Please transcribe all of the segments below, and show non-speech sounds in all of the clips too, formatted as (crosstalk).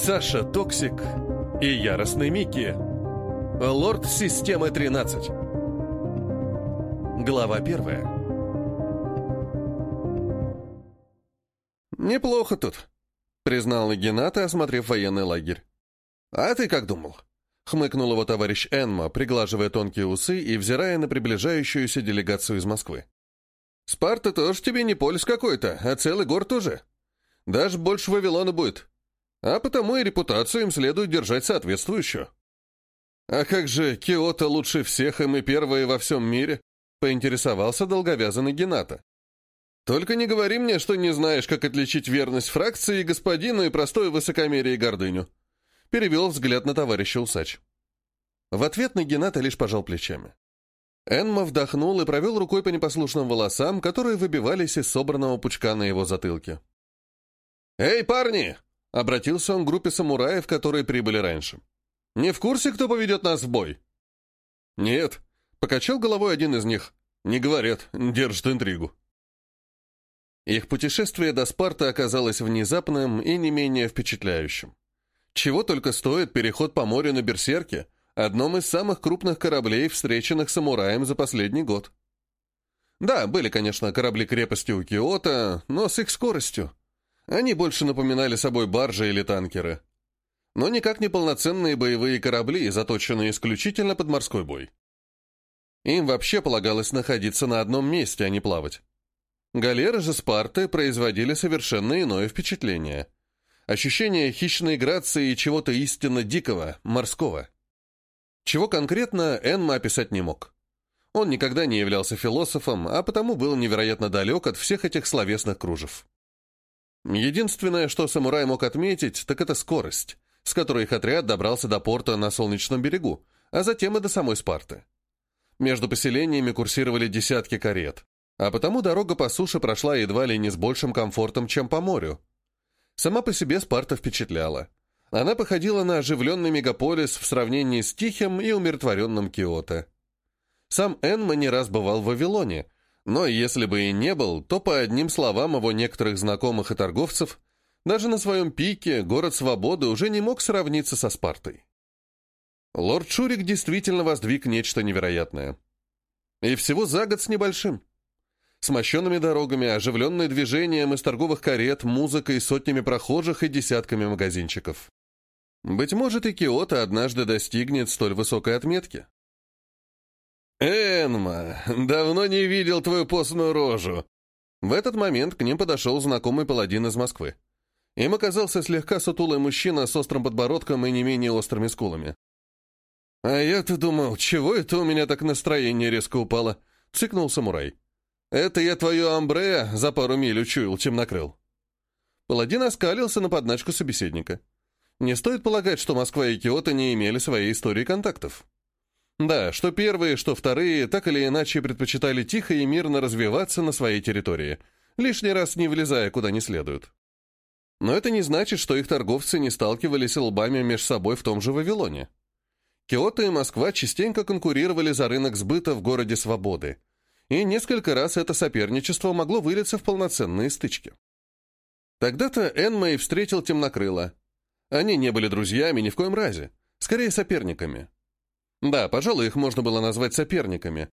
Саша Токсик и Яростный Микки. Лорд Системы 13. Глава первая. «Неплохо тут», — признал Гената, осмотрев военный лагерь. «А ты как думал?» — хмыкнул его товарищ Энма, приглаживая тонкие усы и взирая на приближающуюся делегацию из Москвы. «Спарта тоже тебе не полис какой-то, а целый город уже. Даже больше Вавилона будет. А потому и репутацию им следует держать соответствующую». «А как же Киото лучше всех, и мы первые во всем мире?» — поинтересовался долговязанный Гената. «Только не говори мне, что не знаешь, как отличить верность фракции господину и простое высокомерие и гордыню». Перевел взгляд на товарища усач. В ответ на Гената лишь пожал плечами. Энма вдохнул и провел рукой по непослушным волосам, которые выбивались из собранного пучка на его затылке. «Эй, парни!» — обратился он к группе самураев, которые прибыли раньше. «Не в курсе, кто поведет нас в бой?» «Нет», — покачал головой один из них. «Не говорят, держат интригу». Их путешествие до Спарта оказалось внезапным и не менее впечатляющим. Чего только стоит переход по морю на Берсерке — одном из самых крупных кораблей, встреченных самураем за последний год. Да, были, конечно, корабли крепости у Киота, но с их скоростью. Они больше напоминали собой баржи или танкеры. Но никак не полноценные боевые корабли, заточенные исключительно под морской бой. Им вообще полагалось находиться на одном месте, а не плавать. Галеры же Спарты производили совершенно иное впечатление. Ощущение хищной грации и чего-то истинно дикого, морского. Чего конкретно, Энма описать не мог. Он никогда не являлся философом, а потому был невероятно далек от всех этих словесных кружев. Единственное, что самурай мог отметить, так это скорость, с которой их отряд добрался до порта на Солнечном берегу, а затем и до самой Спарты. Между поселениями курсировали десятки карет, а потому дорога по суше прошла едва ли не с большим комфортом, чем по морю. Сама по себе Спарта впечатляла. Она походила на оживленный мегаполис в сравнении с тихим и умиротворенным Киото. Сам Энма не раз бывал в Вавилоне, но если бы и не был, то по одним словам его некоторых знакомых и торговцев, даже на своем пике город свободы уже не мог сравниться со Спартой. Лорд Шурик действительно воздвиг нечто невероятное. И всего за год с небольшим. С мощенными дорогами, оживленным движением из торговых карет, музыкой, сотнями прохожих и десятками магазинчиков. Быть может, и Киото однажды достигнет столь высокой отметки. «Энма, давно не видел твою постную рожу!» В этот момент к ним подошел знакомый паладин из Москвы. Им оказался слегка сутулый мужчина с острым подбородком и не менее острыми скулами. «А я-то думал, чего это у меня так настроение резко упало?» — цыкнул самурай. «Это я твою амбре за пару миль учуял, чем накрыл». Паладин оскалился на подначку собеседника. Не стоит полагать, что Москва и Киото не имели своей истории контактов. Да, что первые, что вторые, так или иначе предпочитали тихо и мирно развиваться на своей территории, лишний раз не влезая куда не следует. Но это не значит, что их торговцы не сталкивались лбами между собой в том же Вавилоне. Киото и Москва частенько конкурировали за рынок сбыта в городе Свободы, и несколько раз это соперничество могло вылиться в полноценные стычки. Тогда-то Энмэй встретил темнокрыла, они не были друзьями ни в коем разе, скорее соперниками. Да, пожалуй, их можно было назвать соперниками.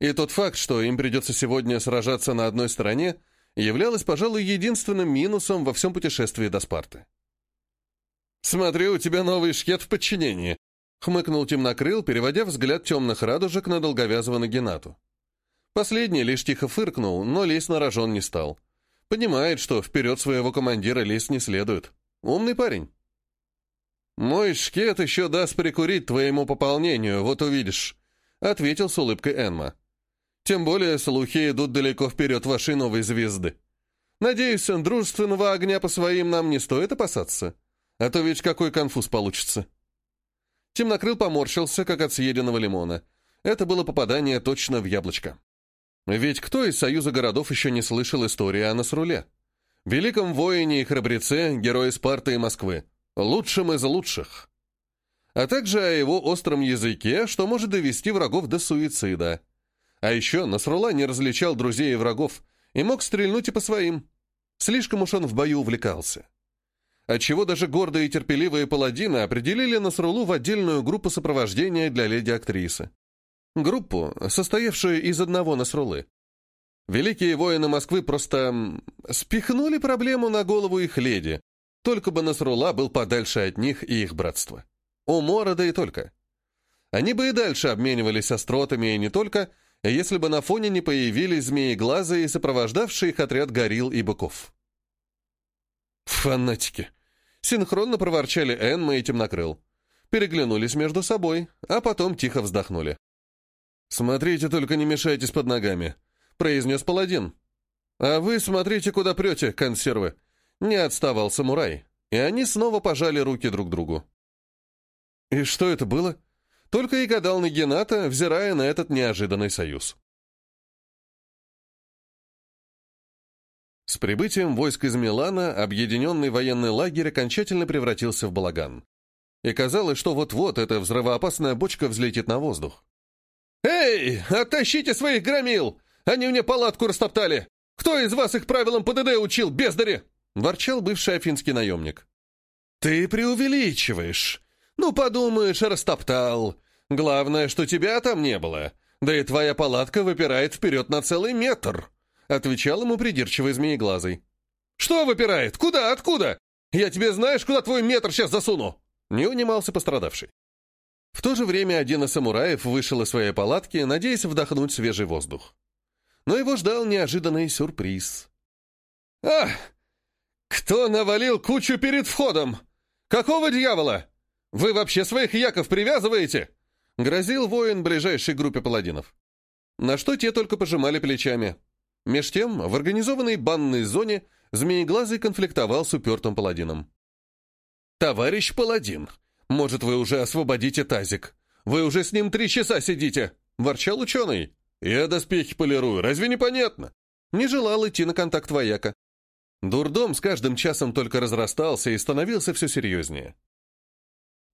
И тот факт, что им придется сегодня сражаться на одной стороне, являлось, пожалуй, единственным минусом во всем путешествии до Спарты. «Смотрю, у тебя новый шкет в подчинении», — хмыкнул темнокрыл, переводя взгляд темных радужек на долговязого Нагинату. Последний лишь тихо фыркнул, но лезть на рожон не стал. Понимает, что вперед своего командира лезть не следует. Умный парень. «Мой шкет еще даст прикурить твоему пополнению, вот увидишь», — ответил с улыбкой Энма. «Тем более слухи идут далеко вперед вашей новой звезды. Надеюсь, дружественного огня по своим нам не стоит опасаться, а то ведь какой конфуз получится». Темнокрыл поморщился, как от съеденного лимона. Это было попадание точно в яблочко. Ведь кто из Союза городов еще не слышал истории о Насруле? Великом воине и храбреце, герое Спарты и Москвы лучшим из лучших. А также о его остром языке, что может довести врагов до суицида. А еще Насрула не различал друзей и врагов и мог стрельнуть и по своим. Слишком уж он в бою увлекался. отчего даже гордые и терпеливые паладины определили Насрулу в отдельную группу сопровождения для леди-актрисы. Группу, состоявшую из одного Насрулы. Великие воины Москвы просто спихнули проблему на голову их леди, только бы Насрула был подальше от них и их братства. Умора да и только. Они бы и дальше обменивались остротами и не только, если бы на фоне не появились змеи-глазы и сопровождавший их отряд горил и быков. «Фанатики!» — синхронно проворчали Энма и Темнокрыл. Переглянулись между собой, а потом тихо вздохнули. «Смотрите, только не мешайтесь под ногами», — произнес паладин. «А вы смотрите, куда прете, консервы», — не отставал самурай, и они снова пожали руки друг другу. «И что это было?» Только и гадал Нагината, взирая на этот неожиданный союз. С прибытием войск из Милана объединенный военный лагерь окончательно превратился в балаган. И казалось, что вот-вот эта взрывоопасная бочка взлетит на воздух. «Эй, оттащите своих громил! Они мне палатку растоптали! Кто из вас их правилам ПДД учил, бездари?» — ворчал бывший афинский наемник. «Ты преувеличиваешь. Ну, подумаешь, растоптал. Главное, что тебя там не было. Да и твоя палатка выпирает вперед на целый метр», — отвечал ему придирчивый змееглазый. «Что выпирает? Куда? Откуда? Я тебе знаешь, куда твой метр сейчас засуну?» Не унимался пострадавший. В то же время один из самураев вышел из своей палатки, надеясь вдохнуть свежий воздух. Но его ждал неожиданный сюрприз. «Ах! Кто навалил кучу перед входом? Какого дьявола? «Вы вообще своих яков привязываете?» — грозил воин ближайшей группе паладинов. На что те только пожимали плечами. Меж тем, в организованной банной зоне Змееглазый конфликтовал с упертым паладином. «Товарищ паладин, может, вы уже освободите тазик? Вы уже с ним три часа сидите!» — ворчал ученый. «Я доспехи полирую, разве непонятно?» Не желал идти на контакт вояка. Дурдом с каждым часом только разрастался и становился все серьезнее.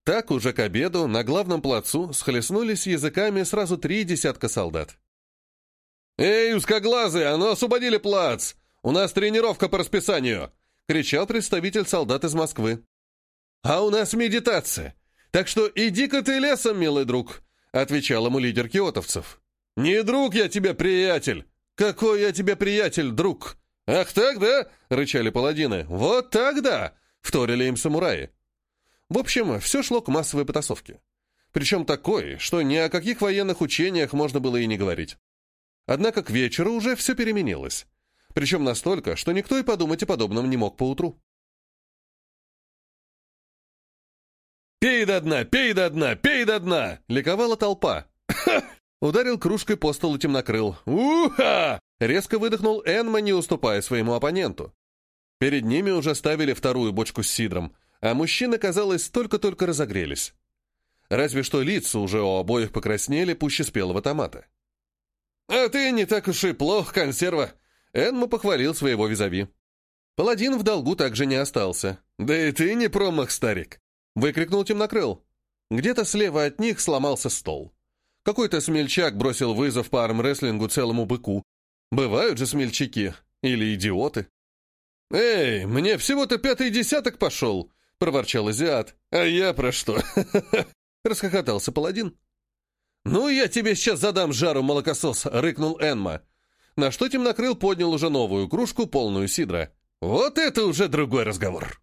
Так уже к обеду на главном плацу схлестнулись языками сразу три десятка солдат. «Эй, узкоглазые, а ну освободили плац! У нас тренировка по расписанию!» — кричал представитель солдат из Москвы. «А у нас медитация, так что иди-ка ты лесом, милый друг!» — отвечал ему лидер киотовцев. «Не друг я тебе, приятель! Какой я тебе приятель, друг!» «Ах так, да?» — рычали паладины. «Вот так, да!» — вторили им самураи. В общем, все шло к массовой потасовке. Причем такой, что ни о каких военных учениях можно было и не говорить. Однако к вечеру уже все переменилось. Причем настолько, что никто и подумать о подобном не мог поутру. «Пей до дна! Пей до дна! Пей до дна!» — ликовала толпа. (coughs) Ударил кружкой по столу темнокрыл. «Уха!» — резко выдохнул Энма, не уступая своему оппоненту. Перед ними уже ставили вторую бочку с сидром — а мужчины, казалось, только-только разогрелись. Разве что лица уже у обоих покраснели пуще спелого томата. «А ты не так уж и плох, консерва!» Энма похвалил своего визави. Паладин в долгу также не остался. «Да и ты не промах, старик!» Выкрикнул темнокрыл. Где-то слева от них сломался стол. Какой-то смельчак бросил вызов по армрестлингу целому быку. Бывают же смельчаки. Или идиоты. «Эй, мне всего-то пятый десяток пошел!» — проворчал азиат. «А я про что?» — расхохотался паладин. «Ну, я тебе сейчас задам жару, молокосос!» — рыкнул Энма. На что темнокрыл поднял уже новую кружку, полную сидра. «Вот это уже другой разговор!»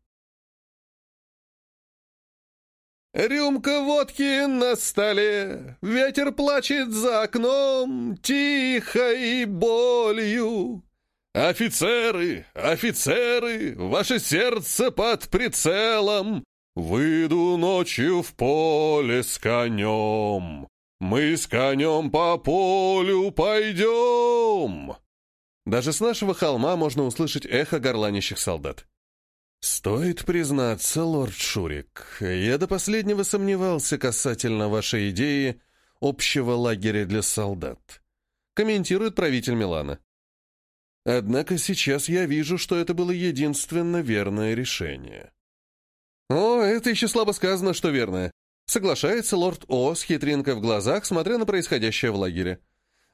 Рюмка водки на столе, ветер плачет за окном, тихой болью. «Офицеры! Офицеры! Ваше сердце под прицелом! Выйду ночью в поле с конем! Мы с конем по полю пойдем!» Даже с нашего холма можно услышать эхо горланищих солдат. «Стоит признаться, лорд Шурик, я до последнего сомневался касательно вашей идеи общего лагеря для солдат», комментирует правитель Милана. Однако сейчас я вижу, что это было единственно верное решение. О, это еще слабо сказано, что верное. Соглашается лорд О с хитринкой в глазах, смотря на происходящее в лагере.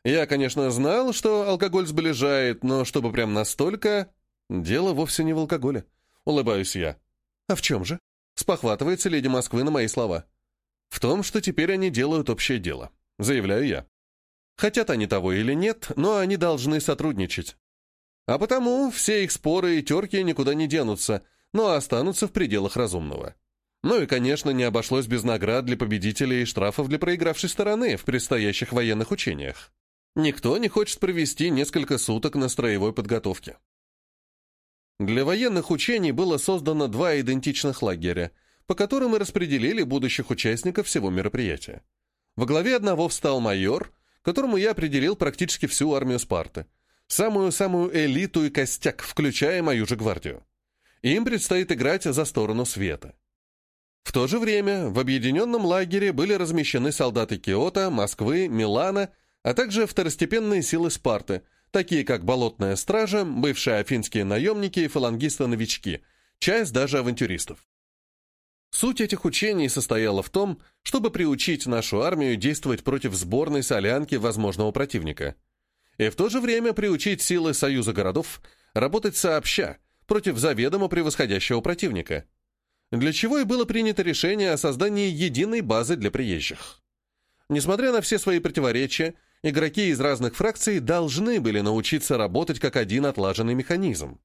Я, конечно, знал, что алкоголь сближает, но чтобы прям настолько... Дело вовсе не в алкоголе. Улыбаюсь я. «А в чем же?» — спохватывается леди Москвы на мои слова. «В том, что теперь они делают общее дело», — заявляю я. Хотят они того или нет, но они должны сотрудничать. А потому все их споры и терки никуда не денутся, но останутся в пределах разумного. Ну и, конечно, не обошлось без наград для победителей и штрафов для проигравшей стороны в предстоящих военных учениях. Никто не хочет провести несколько суток на строевой подготовке. Для военных учений было создано два идентичных лагеря, по которым и распределили будущих участников всего мероприятия. Во главе одного встал майор, которому я определил практически всю армию Спарты, самую-самую элиту и костяк, включая мою же гвардию. Им предстоит играть за сторону света. В то же время в объединенном лагере были размещены солдаты Киота, Москвы, Милана, а также второстепенные силы Спарты – такие как Болотная Стража, бывшие афинские наемники и фалангисты-новички, часть даже авантюристов. Суть этих учений состояла в том, чтобы приучить нашу армию действовать против сборной солянки возможного противника. И в то же время приучить силы Союза городов работать сообща против заведомо превосходящего противника. Для чего и было принято решение о создании единой базы для приезжих. Несмотря на все свои противоречия, игроки из разных фракций должны были научиться работать как один отлаженный механизм.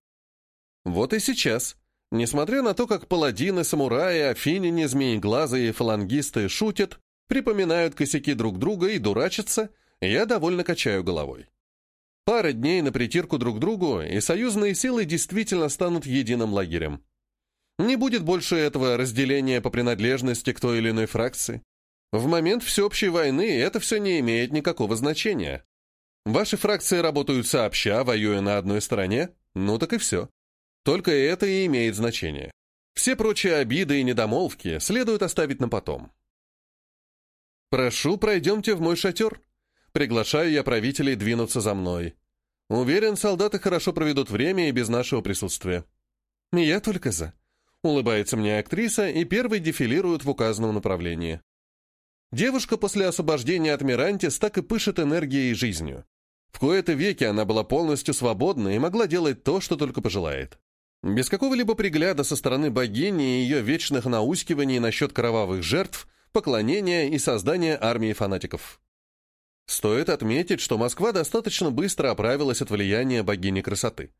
Вот и сейчас, несмотря на то, как паладины, самураи, афиняне, змееглазы и фалангисты шутят, припоминают косяки друг друга и дурачатся, я довольно качаю головой. Пара дней на притирку друг другу, и союзные силы действительно станут единым лагерем. Не будет больше этого разделения по принадлежности к той или иной фракции. В момент всеобщей войны это все не имеет никакого значения. Ваши фракции работают сообща, воюя на одной стороне, ну так и все. Только это и имеет значение. Все прочие обиды и недомолвки следует оставить на потом. «Прошу, пройдемте в мой шатер». Приглашаю я правителей двинуться за мной. Уверен, солдаты хорошо проведут время и без нашего присутствия. Я только за. Улыбается мне актриса и первый дефилирует в указанном направлении. Девушка после освобождения от Мирантис так и пышет энергией и жизнью. В кои-то веки она была полностью свободна и могла делать то, что только пожелает. Без какого-либо пригляда со стороны богини и ее вечных наускиваний насчет кровавых жертв, поклонения и создания армии фанатиков. Стоит отметить, что Москва достаточно быстро оправилась от влияния богини красоты.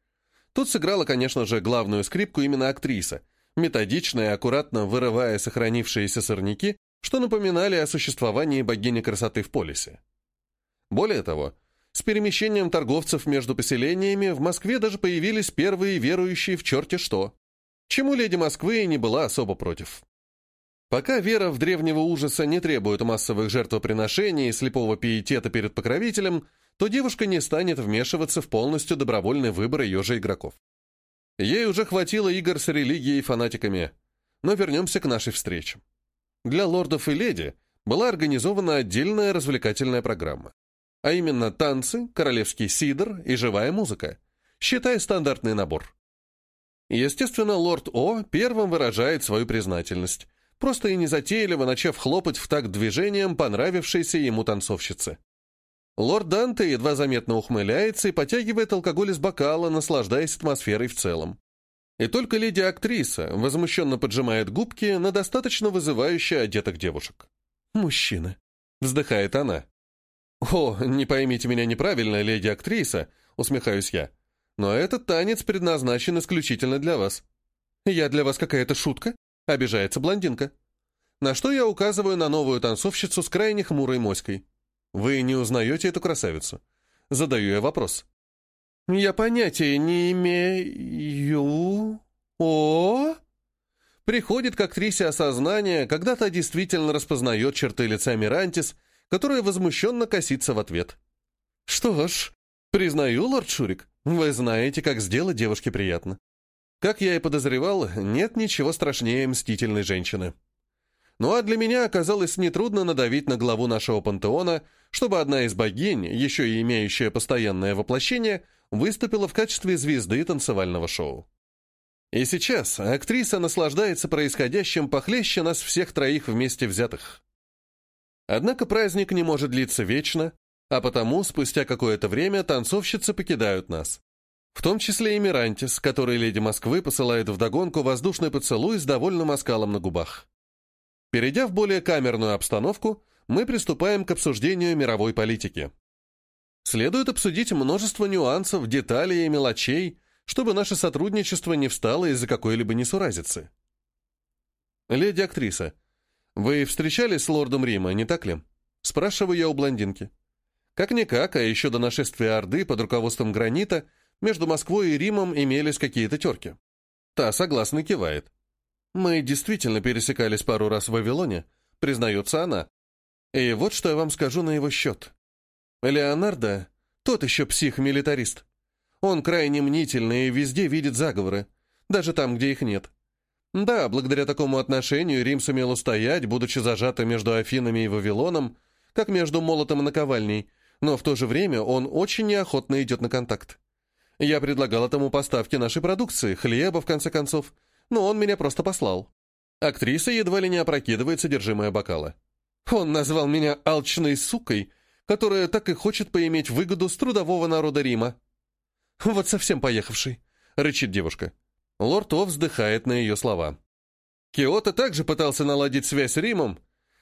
Тут сыграла, конечно же, главную скрипку именно актриса, методично и аккуратно вырывая сохранившиеся сорняки что напоминали о существовании богини красоты в полисе. Более того, с перемещением торговцев между поселениями в Москве даже появились первые верующие в черте что, чему леди Москвы не была особо против. Пока вера в древнего ужаса не требует массовых жертвоприношений и слепого пиетета перед покровителем, то девушка не станет вмешиваться в полностью добровольный выбор ее же игроков. Ей уже хватило игр с религией и фанатиками. Но вернемся к нашей встрече. Для лордов и леди была организована отдельная развлекательная программа. А именно танцы, королевский сидр и живая музыка. Считай стандартный набор. Естественно, лорд О первым выражает свою признательность, просто и незатейливо начав хлопать в такт движением понравившейся ему танцовщицы. Лорд Данте едва заметно ухмыляется и потягивает алкоголь из бокала, наслаждаясь атмосферой в целом. И только леди-актриса возмущенно поджимает губки на достаточно вызывающе одетых девушек. «Мужчина», — вздыхает она. «О, не поймите меня неправильно, леди-актриса», — усмехаюсь я. «Но этот танец предназначен исключительно для вас». «Я для вас какая-то шутка?» — обижается блондинка. На что я указываю на новую танцовщицу с крайне хмурой моськой. «Вы не узнаете эту красавицу?» Задаю я вопрос. «Я понятия не имею... О...» Приходит к актрисе осознание, когда та действительно распознает черты лица Мирантис, которая возмущенно косится в ответ. «Что ж, признаю, лорд Шурик, вы знаете, как сделать девушке приятно. Как я и подозревал, нет ничего страшнее мстительной женщины». Ну а для меня оказалось нетрудно надавить на главу нашего пантеона, чтобы одна из богинь, еще и имеющая постоянное воплощение, выступила в качестве звезды танцевального шоу. И сейчас актриса наслаждается происходящим похлеще нас всех троих вместе взятых. Однако праздник не может длиться вечно, а потому спустя какое-то время танцовщицы покидают нас. В том числе и Мирантис, который леди Москвы посылает вдогонку воздушный поцелуй с довольным оскалом на губах. Перейдя в более камерную обстановку, мы приступаем к обсуждению мировой политики. Следует обсудить множество нюансов, деталей и мелочей, чтобы наше сотрудничество не встало из-за какой-либо несуразицы. «Леди-актриса, вы встречались с лордом Рима, не так ли?» Спрашиваю я у блондинки. Как-никак, а еще до нашествия Орды под руководством Гранита между Москвой и Римом имелись какие-то терки. Та согласно кивает. Мы действительно пересекались пару раз в Вавилоне, признается она. И вот что я вам скажу на его счет. Леонардо — тот еще псих-милитарист. Он крайне мнительный и везде видит заговоры, даже там, где их нет. Да, благодаря такому отношению Рим сумел устоять, будучи зажатым между Афинами и Вавилоном, как между молотом и наковальней, но в то же время он очень неохотно идет на контакт. Я предлагал этому поставки нашей продукции, хлеба, в конце концов, но он меня просто послал. Актриса едва ли не опрокидывает содержимое бокала. Он назвал меня алчной сукой, которая так и хочет поиметь выгоду с трудового народа Рима. «Вот совсем поехавший», — рычит девушка. Лорд О вздыхает на ее слова. Киото также пытался наладить связь с Римом.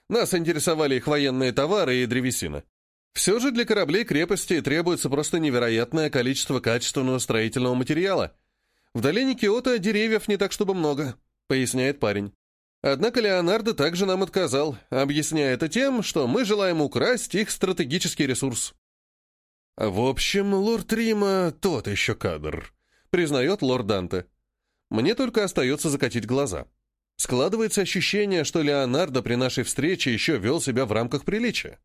Нас интересовали их военные товары и древесина. Все же для кораблей крепости требуется просто невероятное количество качественного строительного материала. В долине Киото деревьев не так чтобы много, поясняет парень. Однако Леонардо также нам отказал, объясняя это тем, что мы желаем украсть их стратегический ресурс. В общем, лорд Рима тот еще кадр, признает лорд Данте. Мне только остается закатить глаза. Складывается ощущение, что Леонардо при нашей встрече еще вел себя в рамках приличия.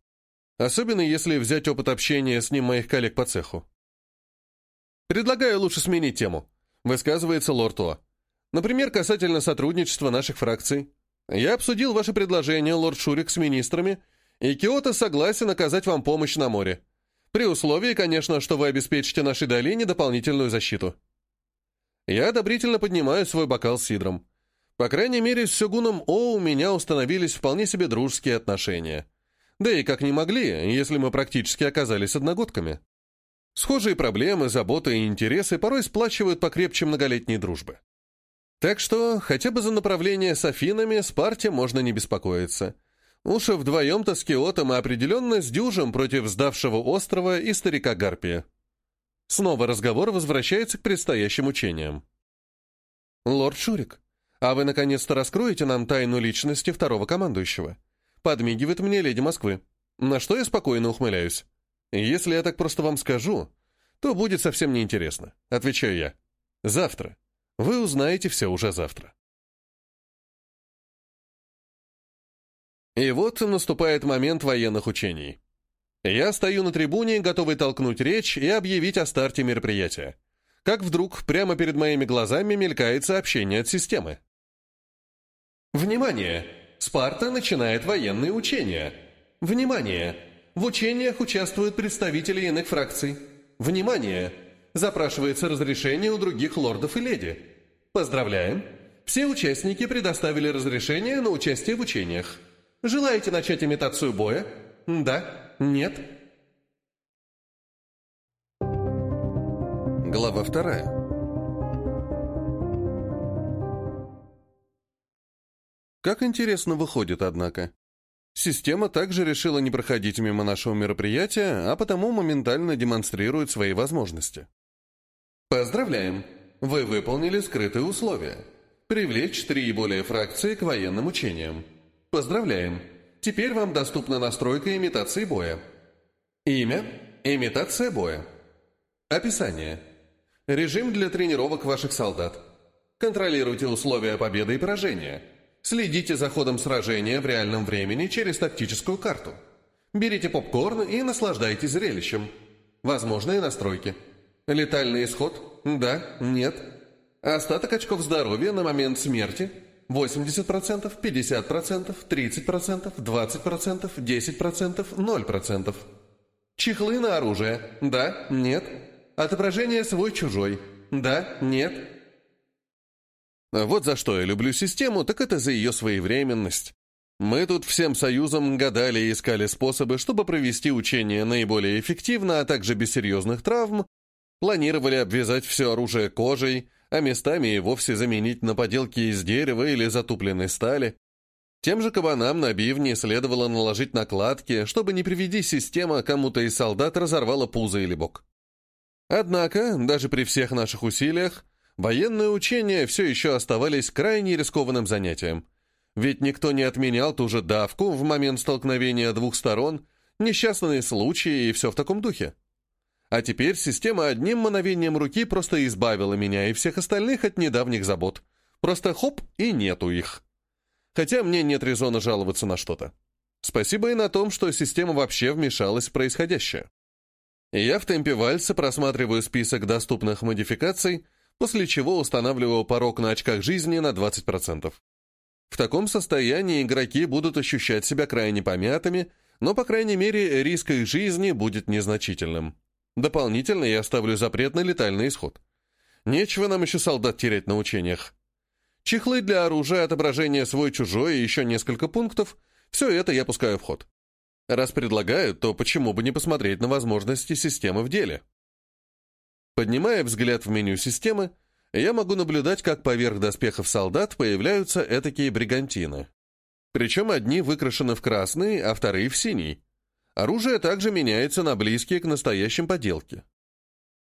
Особенно если взять опыт общения с ним моих коллег по цеху. «Предлагаю лучше сменить тему», — высказывается лорд О. «Например, касательно сотрудничества наших фракций. Я обсудил ваше предложение, лорд Шурик, с министрами, и Киото согласен оказать вам помощь на море. При условии, конечно, что вы обеспечите нашей долине дополнительную защиту». Я одобрительно поднимаю свой бокал с сидром. По крайней мере, с Сёгуном О у меня установились вполне себе дружеские отношения. Да и как не могли, если мы практически оказались одногодками. Схожие проблемы, заботы и интересы порой сплачивают покрепче многолетней дружбы. Так что хотя бы за направление с Афинами с партией можно не беспокоиться. Уж вдвоем-то с Киото мы определенно сдюжим против сдавшего острова и старика Гарпия. Снова разговор возвращается к предстоящим учениям. «Лорд Шурик, а вы наконец-то раскроете нам тайну личности второго командующего?» Подмигивает мне леди Москвы. На что я спокойно ухмыляюсь. Если я так просто вам скажу, то будет совсем неинтересно, отвечаю я. Завтра. Вы узнаете все уже завтра. И вот наступает момент военных учений. Я стою на трибуне, готовый толкнуть речь и объявить о старте мероприятия. Как вдруг прямо перед моими глазами мелькает сообщение от системы. «Внимание! Спарта начинает военные учения. Внимание! В учениях участвуют представители иных фракций. Внимание! Запрашивается разрешение у других лордов и леди. Поздравляем! Все участники предоставили разрешение на участие в учениях. Желаете начать имитацию боя? Да? Нет? Глава вторая. Как интересно выходит, однако. Система также решила не проходить мимо нашего мероприятия, а потому моментально демонстрирует свои возможности. Поздравляем! Вы выполнили скрытые условия. Привлечь три и более фракции к военным учениям. Поздравляем! Теперь вам доступна настройка имитации боя. Имя – имитация боя. Описание. Режим для тренировок ваших солдат. Контролируйте условия победы и поражения – Следите за ходом сражения в реальном времени через тактическую карту. Берите попкорн и наслаждайтесь зрелищем. Возможные настройки. Летальный исход? Да, нет. Остаток очков здоровья на момент смерти? 80%, 50%, 30%, 20%, 10%, 0%. Чехлы на оружие? Да, нет. Отображение свой-чужой? Да, нет. Вот за что я люблю систему, так это за ее своевременность. Мы тут всем союзом гадали и искали способы, чтобы провести учение наиболее эффективно, а также без серьезных травм, Планировали обвязать все оружие кожей, а местами и вовсе заменить на поделки из дерева или затупленной стали. Тем же кабанам на бивни следовало наложить накладки, чтобы не приведи система кому-то из солдат разорвала пузо или бок. Однако, даже при всех наших усилиях, военные учения все еще оставались крайне рискованным занятием. Ведь никто не отменял ту же давку в момент столкновения двух сторон, несчастные случаи и все в таком духе. А теперь система одним мановением руки просто избавила меня и всех остальных от недавних забот. Просто хоп, и нету их. Хотя мне нет резона жаловаться на что-то. Спасибо и на том, что система вообще вмешалась в происходящее. Я в темпе вальса просматриваю список доступных модификаций, после чего устанавливаю порог на очках жизни на 20%. В таком состоянии игроки будут ощущать себя крайне помятыми, но, по крайней мере, риск их жизни будет незначительным. Дополнительно я ставлю запрет на летальный исход. Нечего нам еще солдат терять на учениях. Чехлы для оружия, отображение свой-чужой и еще несколько пунктов — все это я пускаю в ход. Раз предлагают, то почему бы не посмотреть на возможности системы в деле? Поднимая взгляд в меню системы, я могу наблюдать, как поверх доспехов солдат появляются этакие бригантины. Причем одни выкрашены в красный, а вторые в синий. Оружие также меняется на близкие к настоящим поделки.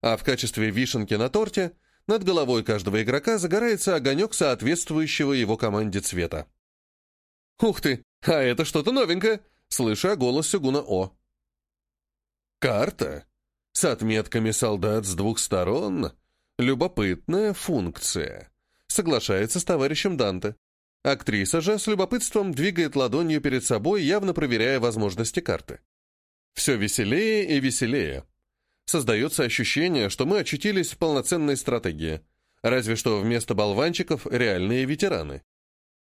А в качестве вишенки на торте над головой каждого игрока загорается огонек соответствующего его команде цвета. «Ух ты! А это что-то новенькое!» Слышу голос Сюгуна О. «Карта? С отметками солдат с двух сторон? Любопытная функция», — соглашается с товарищем Данте. Актриса же с любопытством двигает ладонью перед собой, явно проверяя возможности карты. Все веселее и веселее. Создается ощущение, что мы очутились в полноценной стратегии. Разве что вместо болванчиков реальные ветераны.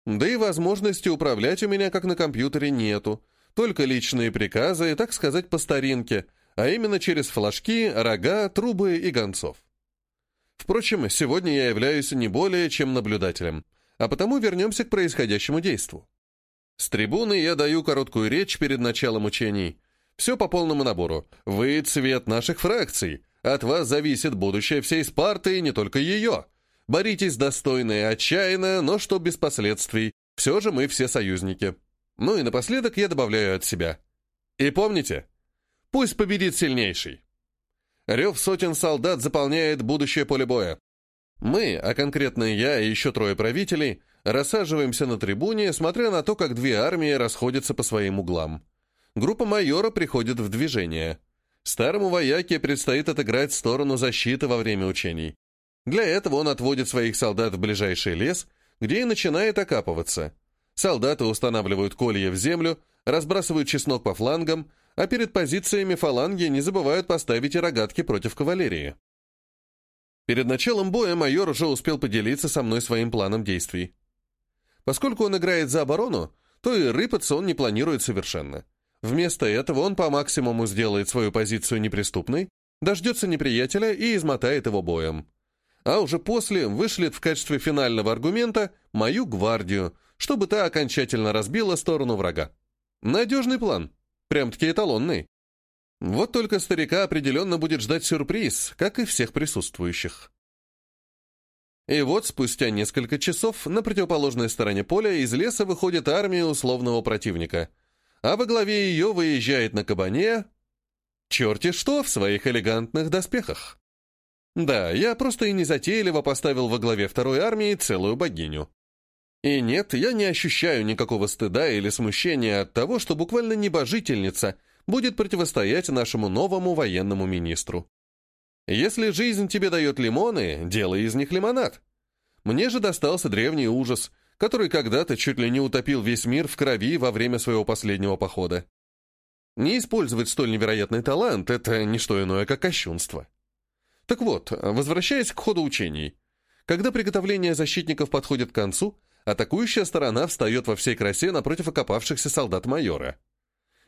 Да и возможности управлять у меня как на компьютере нету. Только личные приказы, так сказать, по старинке, а именно через флажки, рога, трубы и гонцов. Впрочем, сегодня я являюсь не более чем наблюдателем, а потому вернемся к происходящему действу. С трибуны я даю короткую речь перед началом учений – все по полному набору. Вы — цвет наших фракций. От вас зависит будущее всей Спарты и не только ее. Боритесь достойно и отчаянно, но что без последствий. Все же мы все союзники. Ну и напоследок я добавляю от себя. И помните, пусть победит сильнейший. Рев сотен солдат заполняет будущее поле боя. Мы, а конкретно я и еще трое правителей, рассаживаемся на трибуне, смотря на то, как две армии расходятся по своим углам группа майора приходит в движение. Старому вояке предстоит отыграть сторону защиты во время учений. Для этого он отводит своих солдат в ближайший лес, где и начинает окапываться. Солдаты устанавливают колья в землю, разбрасывают чеснок по флангам, а перед позициями фаланги не забывают поставить и рогатки против кавалерии. Перед началом боя майор уже успел поделиться со мной своим планом действий. Поскольку он играет за оборону, то и рыпаться он не планирует совершенно. Вместо этого он по максимуму сделает свою позицию неприступной, дождется неприятеля и измотает его боем. А уже после вышлет в качестве финального аргумента мою гвардию, чтобы та окончательно разбила сторону врага. Надежный план. Прям-таки эталонный. Вот только старика определенно будет ждать сюрприз, как и всех присутствующих. И вот спустя несколько часов на противоположной стороне поля из леса выходит армия условного противника — а во главе ее выезжает на кабане... Черти что в своих элегантных доспехах. Да, я просто и незатейливо поставил во главе второй армии целую богиню. И нет, я не ощущаю никакого стыда или смущения от того, что буквально небожительница будет противостоять нашему новому военному министру. Если жизнь тебе дает лимоны, делай из них лимонад. Мне же достался древний ужас, который когда-то чуть ли не утопил весь мир в крови во время своего последнего похода. Не использовать столь невероятный талант — это не что иное, как кощунство. Так вот, возвращаясь к ходу учений. Когда приготовление защитников подходит к концу, атакующая сторона встает во всей красе напротив окопавшихся солдат майора.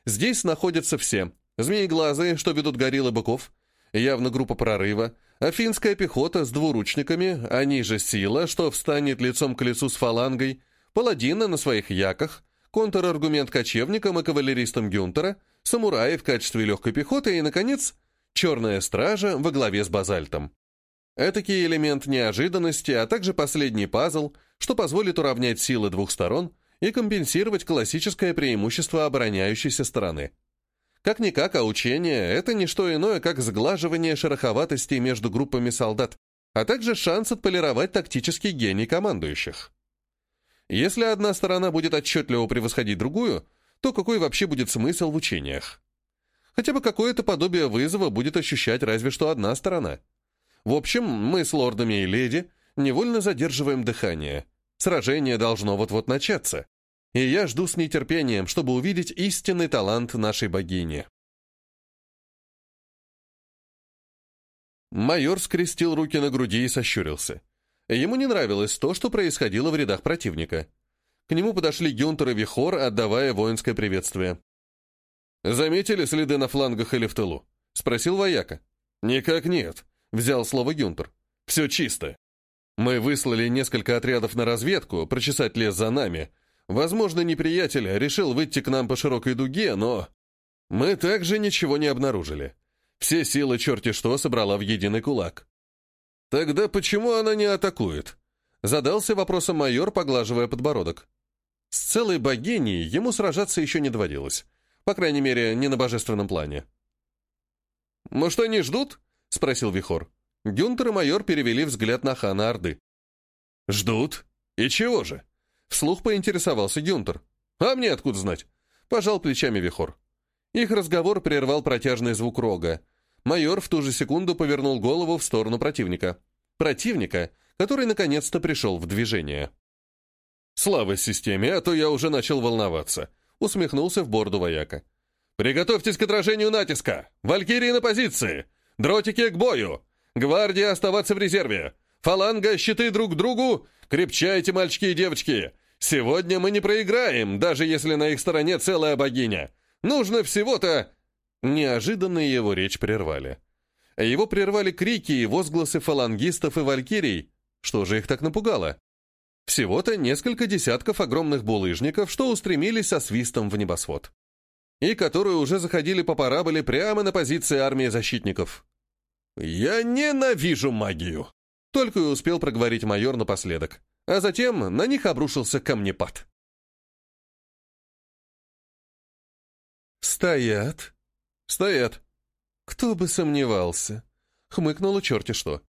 Здесь находятся все. Змееглазые, что ведут гориллы быков, явно группа прорыва, Афинская пехота с двуручниками, они же сила, что встанет лицом к лицу с фалангой, паладины на своих яках, контраргумент кочевникам и кавалеристам Гюнтера, самураи в качестве легкой пехоты и, наконец, черная стража во главе с базальтом. Этакий элемент неожиданности, а также последний пазл, что позволит уравнять силы двух сторон и компенсировать классическое преимущество обороняющейся стороны. Как-никак, а учение — это не что иное, как сглаживание шероховатостей между группами солдат, а также шанс отполировать тактический гений командующих. Если одна сторона будет отчетливо превосходить другую, то какой вообще будет смысл в учениях? Хотя бы какое-то подобие вызова будет ощущать разве что одна сторона. В общем, мы с лордами и леди невольно задерживаем дыхание. Сражение должно вот-вот начаться. И я жду с нетерпением, чтобы увидеть истинный талант нашей богини. Майор скрестил руки на груди и сощурился. Ему не нравилось то, что происходило в рядах противника. К нему подошли Гюнтер и Вихор, отдавая воинское приветствие. «Заметили следы на флангах или в тылу?» — спросил вояка. «Никак нет», — взял слово Гюнтер. «Все чисто. Мы выслали несколько отрядов на разведку, прочесать лес за нами. Возможно, неприятель решил выйти к нам по широкой дуге, но... Мы также ничего не обнаружили. Все силы черти что собрала в единый кулак. Тогда почему она не атакует? Задался вопросом майор, поглаживая подбородок. С целой богиней ему сражаться еще не доводилось. По крайней мере, не на божественном плане. «Может, они ждут?» — спросил Вихор. Гюнтер и майор перевели взгляд на хана Орды. «Ждут? И чего же?» Вслух поинтересовался Гюнтер. «А мне откуда знать?» Пожал плечами Вихор. Их разговор прервал протяжный звук рога. Майор в ту же секунду повернул голову в сторону противника. Противника, который наконец-то пришел в движение. «Слава системе, а то я уже начал волноваться», — усмехнулся в борду вояка. «Приготовьтесь к отражению натиска! Валькирии на позиции! Дротики к бою! Гвардия оставаться в резерве! Фаланга, щиты друг к другу! Крепчайте, мальчики и девочки! Сегодня мы не проиграем, даже если на их стороне целая богиня! Нужно всего-то...» Неожиданно его речь прервали. Его прервали крики и возгласы фалангистов и валькирий. Что же их так напугало? Всего-то несколько десятков огромных булыжников, что устремились со свистом в небосвод. И которые уже заходили по параболе прямо на позиции армии защитников. «Я ненавижу магию!» Только и успел проговорить майор напоследок. А затем на них обрушился камнепад. «Стоят!» «Стоят!» «Кто бы сомневался!» Хмыкнула черти что.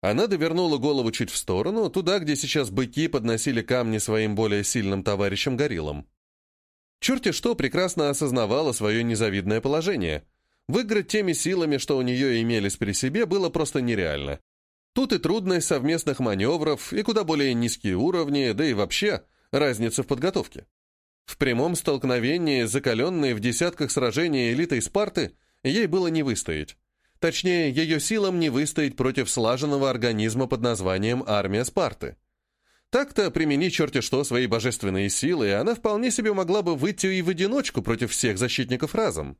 Она довернула голову чуть в сторону, туда, где сейчас быки подносили камни своим более сильным товарищам-гориллам. Черти что прекрасно осознавала свое незавидное положение. Выиграть теми силами, что у нее имелись при себе, было просто нереально. Тут и трудность совместных маневров, и куда более низкие уровни, да и вообще разница в подготовке. В прямом столкновении, закаленной в десятках сражений элитой Спарты, ей было не выстоять. Точнее, ее силам не выстоять против слаженного организма под названием «Армия Спарты». Так-то, примени черти что свои божественные силы, она вполне себе могла бы выйти и в одиночку против всех защитников разом.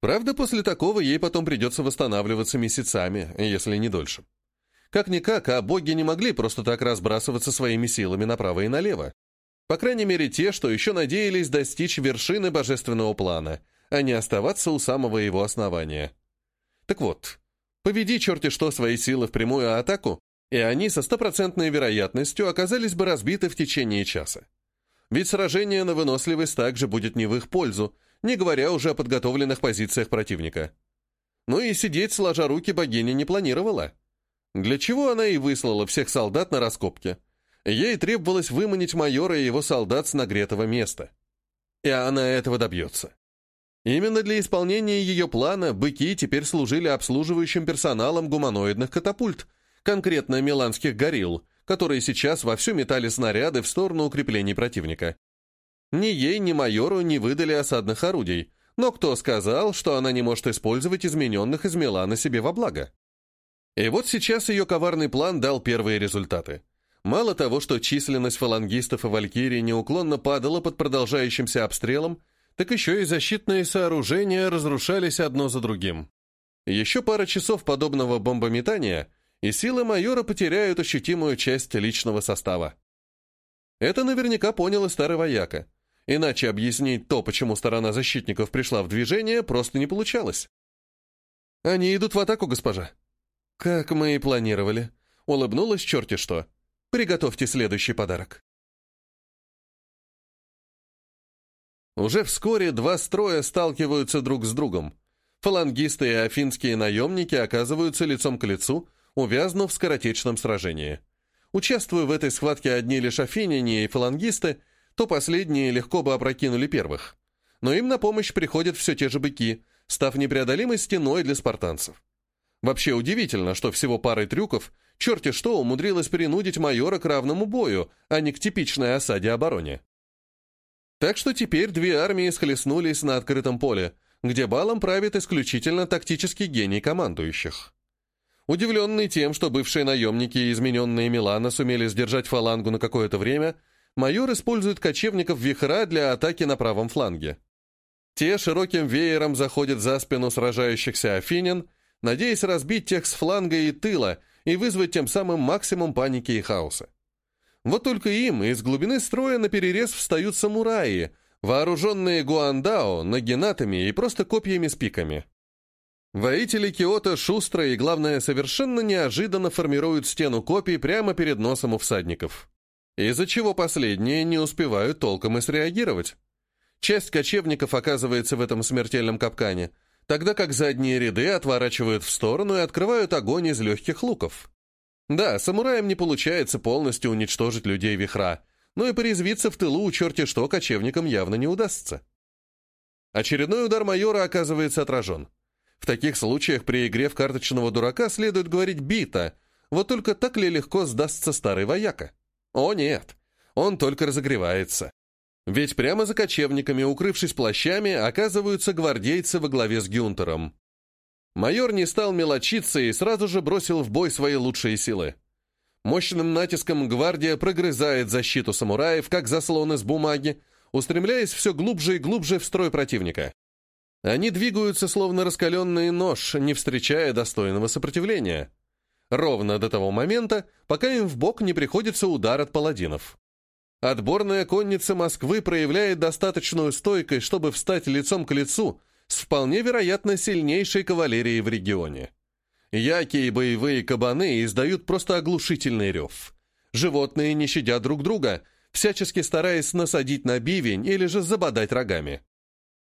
Правда, после такого ей потом придется восстанавливаться месяцами, если не дольше. Как-никак, а боги не могли просто так разбрасываться своими силами направо и налево. По крайней мере, те, что еще надеялись достичь вершины божественного плана, а не оставаться у самого его основания. Так вот, поведи черти что свои силы в прямую атаку, и они со стопроцентной вероятностью оказались бы разбиты в течение часа. Ведь сражение на выносливость также будет не в их пользу, не говоря уже о подготовленных позициях противника. Ну и сидеть сложа руки богиня не планировала. Для чего она и выслала всех солдат на раскопки? Ей требовалось выманить майора и его солдат с нагретого места. И она этого добьется. Именно для исполнения ее плана быки теперь служили обслуживающим персоналом гуманоидных катапульт, конкретно миланских горилл, которые сейчас вовсю метали снаряды в сторону укреплений противника. Ни ей, ни майору не выдали осадных орудий, но кто сказал, что она не может использовать измененных из Милана себе во благо? И вот сейчас ее коварный план дал первые результаты – Мало того, что численность фалангистов и валькирий неуклонно падала под продолжающимся обстрелом, так еще и защитные сооружения разрушались одно за другим. Еще пара часов подобного бомбометания, и силы майора потеряют ощутимую часть личного состава. Это наверняка понял и старый вояка. Иначе объяснить то, почему сторона защитников пришла в движение, просто не получалось. «Они идут в атаку, госпожа». «Как мы и планировали», — улыбнулась черти что. «Приготовьте следующий подарок». Уже вскоре два строя сталкиваются друг с другом. Фалангисты и афинские наемники оказываются лицом к лицу, увязнув в скоротечном сражении. Участвуя в этой схватке одни лишь афиняне и фалангисты, то последние легко бы опрокинули первых. Но им на помощь приходят все те же быки, став непреодолимой стеной для спартанцев. Вообще удивительно, что всего парой трюков черти что умудрилось принудить майора к равному бою, а не к типичной осаде-обороне. Так что теперь две армии схлестнулись на открытом поле, где балом правит исключительно тактический гений командующих. Удивленный тем, что бывшие наемники и измененные Милана сумели сдержать фалангу на какое-то время, майор использует кочевников вихра для атаки на правом фланге. Те широким веером заходят за спину сражающихся афинян, надеясь разбить тех с фланга и тыла и вызвать тем самым максимум паники и хаоса. Вот только им из глубины строя на перерез встают самураи, вооруженные гуандао, нагинатами и просто копьями с пиками. Воители Киото шустро и, главное, совершенно неожиданно формируют стену копий прямо перед носом у всадников. Из-за чего последние не успевают толком и среагировать. Часть кочевников оказывается в этом смертельном капкане, тогда как задние ряды отворачивают в сторону и открывают огонь из легких луков. Да, самураям не получается полностью уничтожить людей вихра, но и порезвиться в тылу у черти что кочевникам явно не удастся. Очередной удар майора оказывается отражен. В таких случаях при игре в карточного дурака следует говорить «бита», вот только так ли легко сдастся старый вояка? О нет, он только разогревается. Ведь прямо за кочевниками, укрывшись плащами, оказываются гвардейцы во главе с Гюнтером. Майор не стал мелочиться и сразу же бросил в бой свои лучшие силы. Мощным натиском гвардия прогрызает защиту самураев, как заслон из бумаги, устремляясь все глубже и глубже в строй противника. Они двигаются, словно раскаленный нож, не встречая достойного сопротивления. Ровно до того момента, пока им в бок не приходится удар от паладинов. Отборная конница Москвы проявляет достаточную стойкость, чтобы встать лицом к лицу с вполне вероятно сильнейшей кавалерией в регионе. Яки и боевые кабаны издают просто оглушительный рев. Животные не щадят друг друга, всячески стараясь насадить на бивень или же забодать рогами.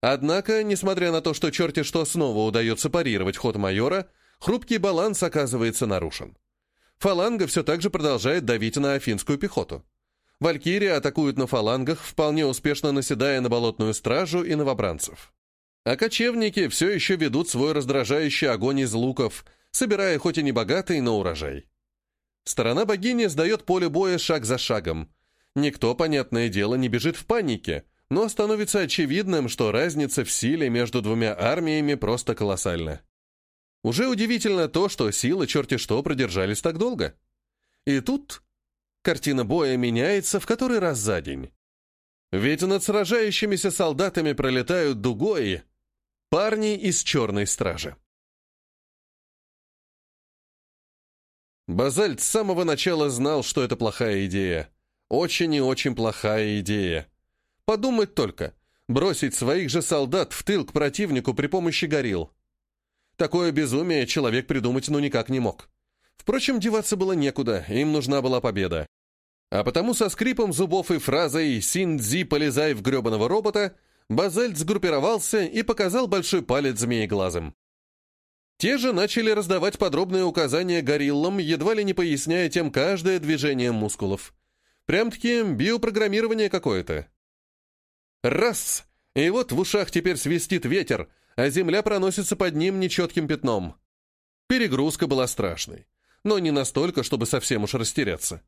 Однако, несмотря на то, что черти что снова удается парировать ход майора, хрупкий баланс оказывается нарушен. Фаланга все так же продолжает давить на афинскую пехоту. Валькирия атакуют на фалангах, вполне успешно наседая на болотную стражу и новобранцев. А кочевники все еще ведут свой раздражающий огонь из луков, собирая хоть и не богатый, но урожай. Сторона богини сдает поле боя шаг за шагом. Никто, понятное дело, не бежит в панике, но становится очевидным, что разница в силе между двумя армиями просто колоссальна. Уже удивительно то, что силы черти что продержались так долго. И тут картина боя меняется в который раз за день. Ведь над сражающимися солдатами пролетают дугой, Парни из черной стражи. Базальт с самого начала знал, что это плохая идея. Очень и очень плохая идея. Подумать только, бросить своих же солдат в тыл к противнику при помощи горил. Такое безумие человек придумать ну никак не мог. Впрочем, деваться было некуда, им нужна была победа. А потому со скрипом зубов и фразой «Синдзи, полезай в гребаного робота» Базальт сгруппировался и показал большой палец змееглазым. Те же начали раздавать подробные указания гориллам, едва ли не поясняя тем каждое движение мускулов. Прям-таки биопрограммирование какое-то. Раз! И вот в ушах теперь свистит ветер, а земля проносится под ним нечетким пятном. Перегрузка была страшной, но не настолько, чтобы совсем уж растеряться.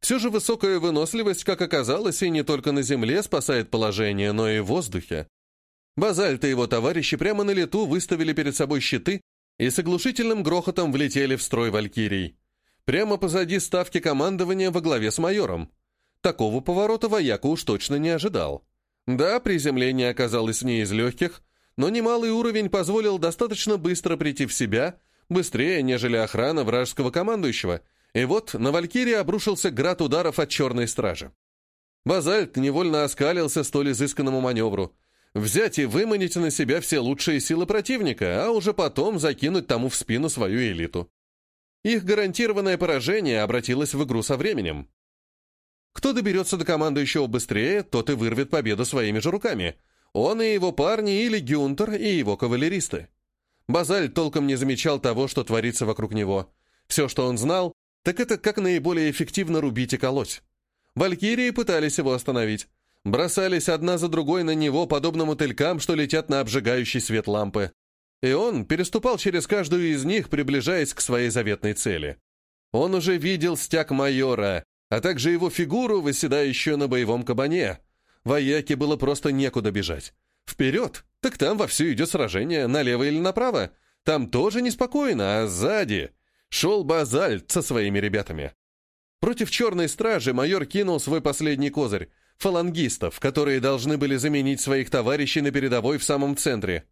Все же высокая выносливость, как оказалось, и не только на земле спасает положение, но и в воздухе. Базальт и его товарищи прямо на лету выставили перед собой щиты и с оглушительным грохотом влетели в строй валькирий. Прямо позади ставки командования во главе с майором. Такого поворота вояка уж точно не ожидал. Да, приземление оказалось не из легких, но немалый уровень позволил достаточно быстро прийти в себя, быстрее, нежели охрана вражеского командующего — и вот на Валькирии обрушился град ударов от черной стражи. Базальт невольно оскалился столь изысканному маневру. Взять и выманить на себя все лучшие силы противника, а уже потом закинуть тому в спину свою элиту. Их гарантированное поражение обратилось в игру со временем. Кто доберется до командующего быстрее, тот и вырвет победу своими же руками. Он и его парни, или Гюнтер, и его кавалеристы. Базаль толком не замечал того, что творится вокруг него. Все, что он знал, так это как наиболее эффективно рубить и колоть. Валькирии пытались его остановить. Бросались одна за другой на него, подобно мотылькам, что летят на обжигающий свет лампы. И он переступал через каждую из них, приближаясь к своей заветной цели. Он уже видел стяг майора, а также его фигуру, выседающую на боевом кабане. Вояке было просто некуда бежать. Вперед, так там вовсю идет сражение, налево или направо. Там тоже неспокойно, а сзади шел Базальт со своими ребятами. Против черной стражи майор кинул свой последний козырь — фалангистов, которые должны были заменить своих товарищей на передовой в самом центре.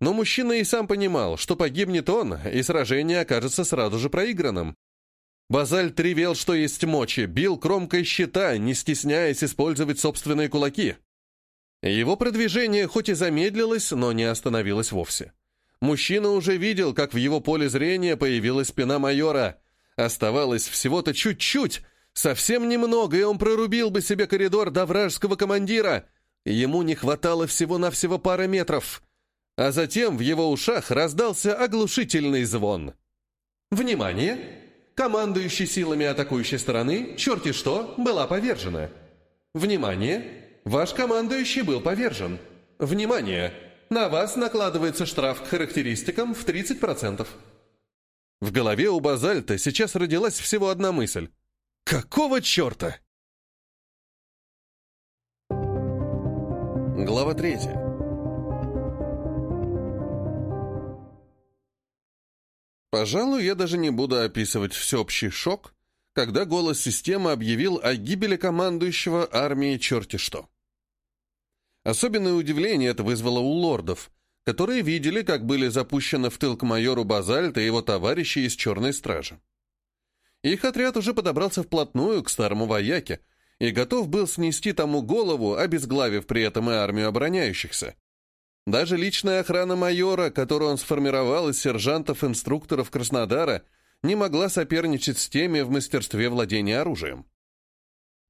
Но мужчина и сам понимал, что погибнет он, и сражение окажется сразу же проигранным. Базальт ревел, что есть мочи, бил кромкой щита, не стесняясь использовать собственные кулаки. Его продвижение хоть и замедлилось, но не остановилось вовсе. Мужчина уже видел, как в его поле зрения появилась спина майора. Оставалось всего-то чуть-чуть, совсем немного, и он прорубил бы себе коридор до вражеского командира. Ему не хватало всего-навсего пары метров. А затем в его ушах раздался оглушительный звон. «Внимание! командующий силами атакующей стороны, черти что, была повержена. Внимание! Ваш командующий был повержен. Внимание! На вас накладывается штраф к характеристикам в 30%. В голове у Базальта сейчас родилась всего одна мысль. Какого черта? Глава третья. Пожалуй, я даже не буду описывать всеобщий шок, когда голос системы объявил о гибели командующего армией черти что. Особенное удивление это вызвало у лордов, которые видели, как были запущены в тыл к майору Базальт и его товарищи из Черной Стражи. Их отряд уже подобрался вплотную к старому вояке и готов был снести тому голову, обезглавив при этом и армию обороняющихся. Даже личная охрана майора, которую он сформировал из сержантов-инструкторов Краснодара, не могла соперничать с теми в мастерстве владения оружием.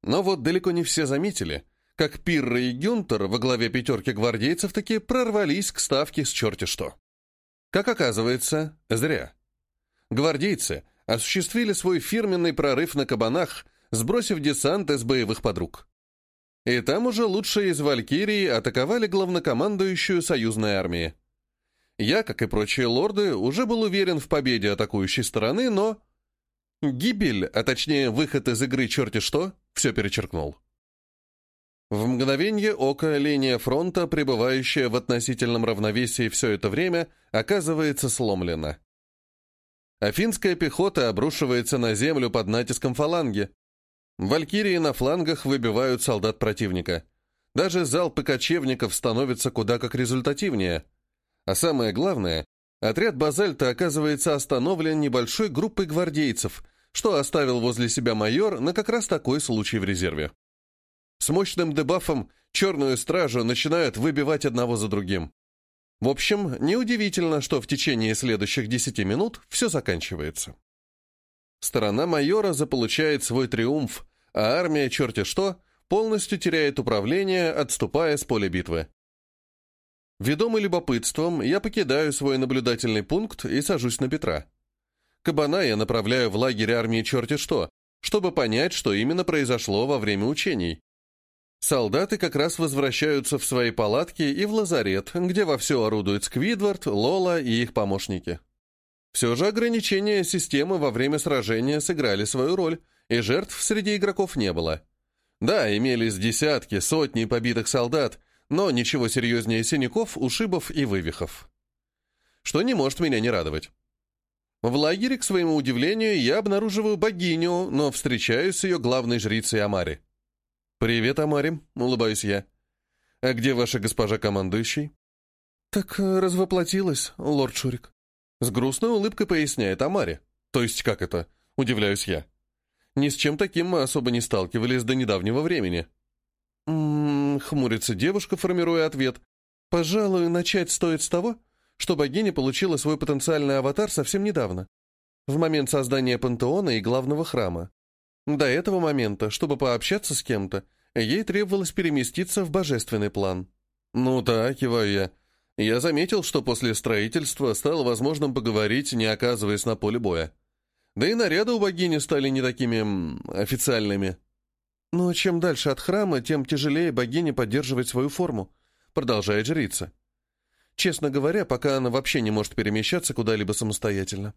Но вот далеко не все заметили, как Пирра и Гюнтер во главе пятерки гвардейцев таки прорвались к ставке с черти что. Как оказывается, зря. Гвардейцы осуществили свой фирменный прорыв на кабанах, сбросив десант из боевых подруг. И там уже лучшие из Валькирии атаковали главнокомандующую союзной армии. Я, как и прочие лорды, уже был уверен в победе атакующей стороны, но... Гибель, а точнее выход из игры черти что, все перечеркнул. В мгновение ока линия фронта, пребывающая в относительном равновесии все это время, оказывается сломлена. Афинская пехота обрушивается на землю под натиском фаланги, Валькирии на флангах выбивают солдат противника. Даже залпы кочевников становятся куда как результативнее. А самое главное, отряд Базальта оказывается остановлен небольшой группой гвардейцев, что оставил возле себя майор на как раз такой случай в резерве. С мощным дебафом черную стражу начинают выбивать одного за другим. В общем, неудивительно, что в течение следующих десяти минут все заканчивается. Сторона майора заполучает свой триумф, а армия черти что полностью теряет управление, отступая с поля битвы. Ведомый любопытством, я покидаю свой наблюдательный пункт и сажусь на Петра. Кабана я направляю в лагерь армии черти что, чтобы понять, что именно произошло во время учений. Солдаты как раз возвращаются в свои палатки и в лазарет, где вовсю орудуют Сквидвард, Лола и их помощники. Все же ограничения системы во время сражения сыграли свою роль, и жертв среди игроков не было. Да, имелись десятки, сотни побитых солдат, но ничего серьезнее синяков, ушибов и вывихов. Что не может меня не радовать. В лагере, к своему удивлению, я обнаруживаю богиню, но встречаюсь с ее главной жрицей Амари. «Привет, Амари», — улыбаюсь я. «А где ваша госпожа командующий?» «Так э, развоплотилась, лорд Шурик», — с грустной улыбкой поясняет Амари. «То есть как это?» — удивляюсь я. Ни с чем таким мы особо не сталкивались до недавнего времени. «М-м-м», хмурится девушка, формируя ответ. Пожалуй, начать стоит с того, что богиня получила свой потенциальный аватар совсем недавно, в момент создания пантеона и главного храма. До этого момента, чтобы пообщаться с кем-то, ей требовалось переместиться в божественный план. «Ну да», — киваю я. Я заметил, что после строительства стало возможным поговорить, не оказываясь на поле боя. Да и наряды у богини стали не такими официальными. Но чем дальше от храма, тем тяжелее богине поддерживать свою форму, продолжает жрица. Честно говоря, пока она вообще не может перемещаться куда-либо самостоятельно.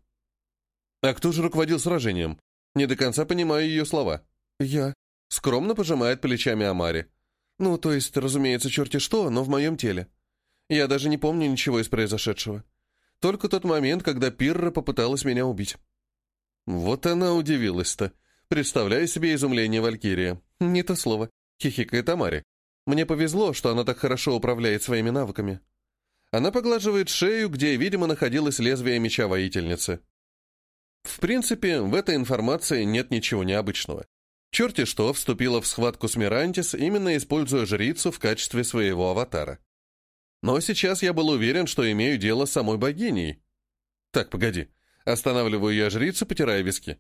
А кто же руководил сражением? Не до конца понимаю ее слова. Я. Скромно пожимает плечами Амари. Ну, то есть, разумеется, черти что, но в моем теле. Я даже не помню ничего из произошедшего. Только тот момент, когда Пирра попыталась меня убить. Вот она удивилась-то. Представляю себе изумление Валькирия. Не то слово. Хихикает Амари. Мне повезло, что она так хорошо управляет своими навыками. Она поглаживает шею, где, видимо, находилось лезвие меча воительницы. В принципе, в этой информации нет ничего необычного. Черти что, вступила в схватку с Мирантис, именно используя жрицу в качестве своего аватара. Но сейчас я был уверен, что имею дело с самой богиней. Так, погоди. Останавливаю я жрицу, потирая виски.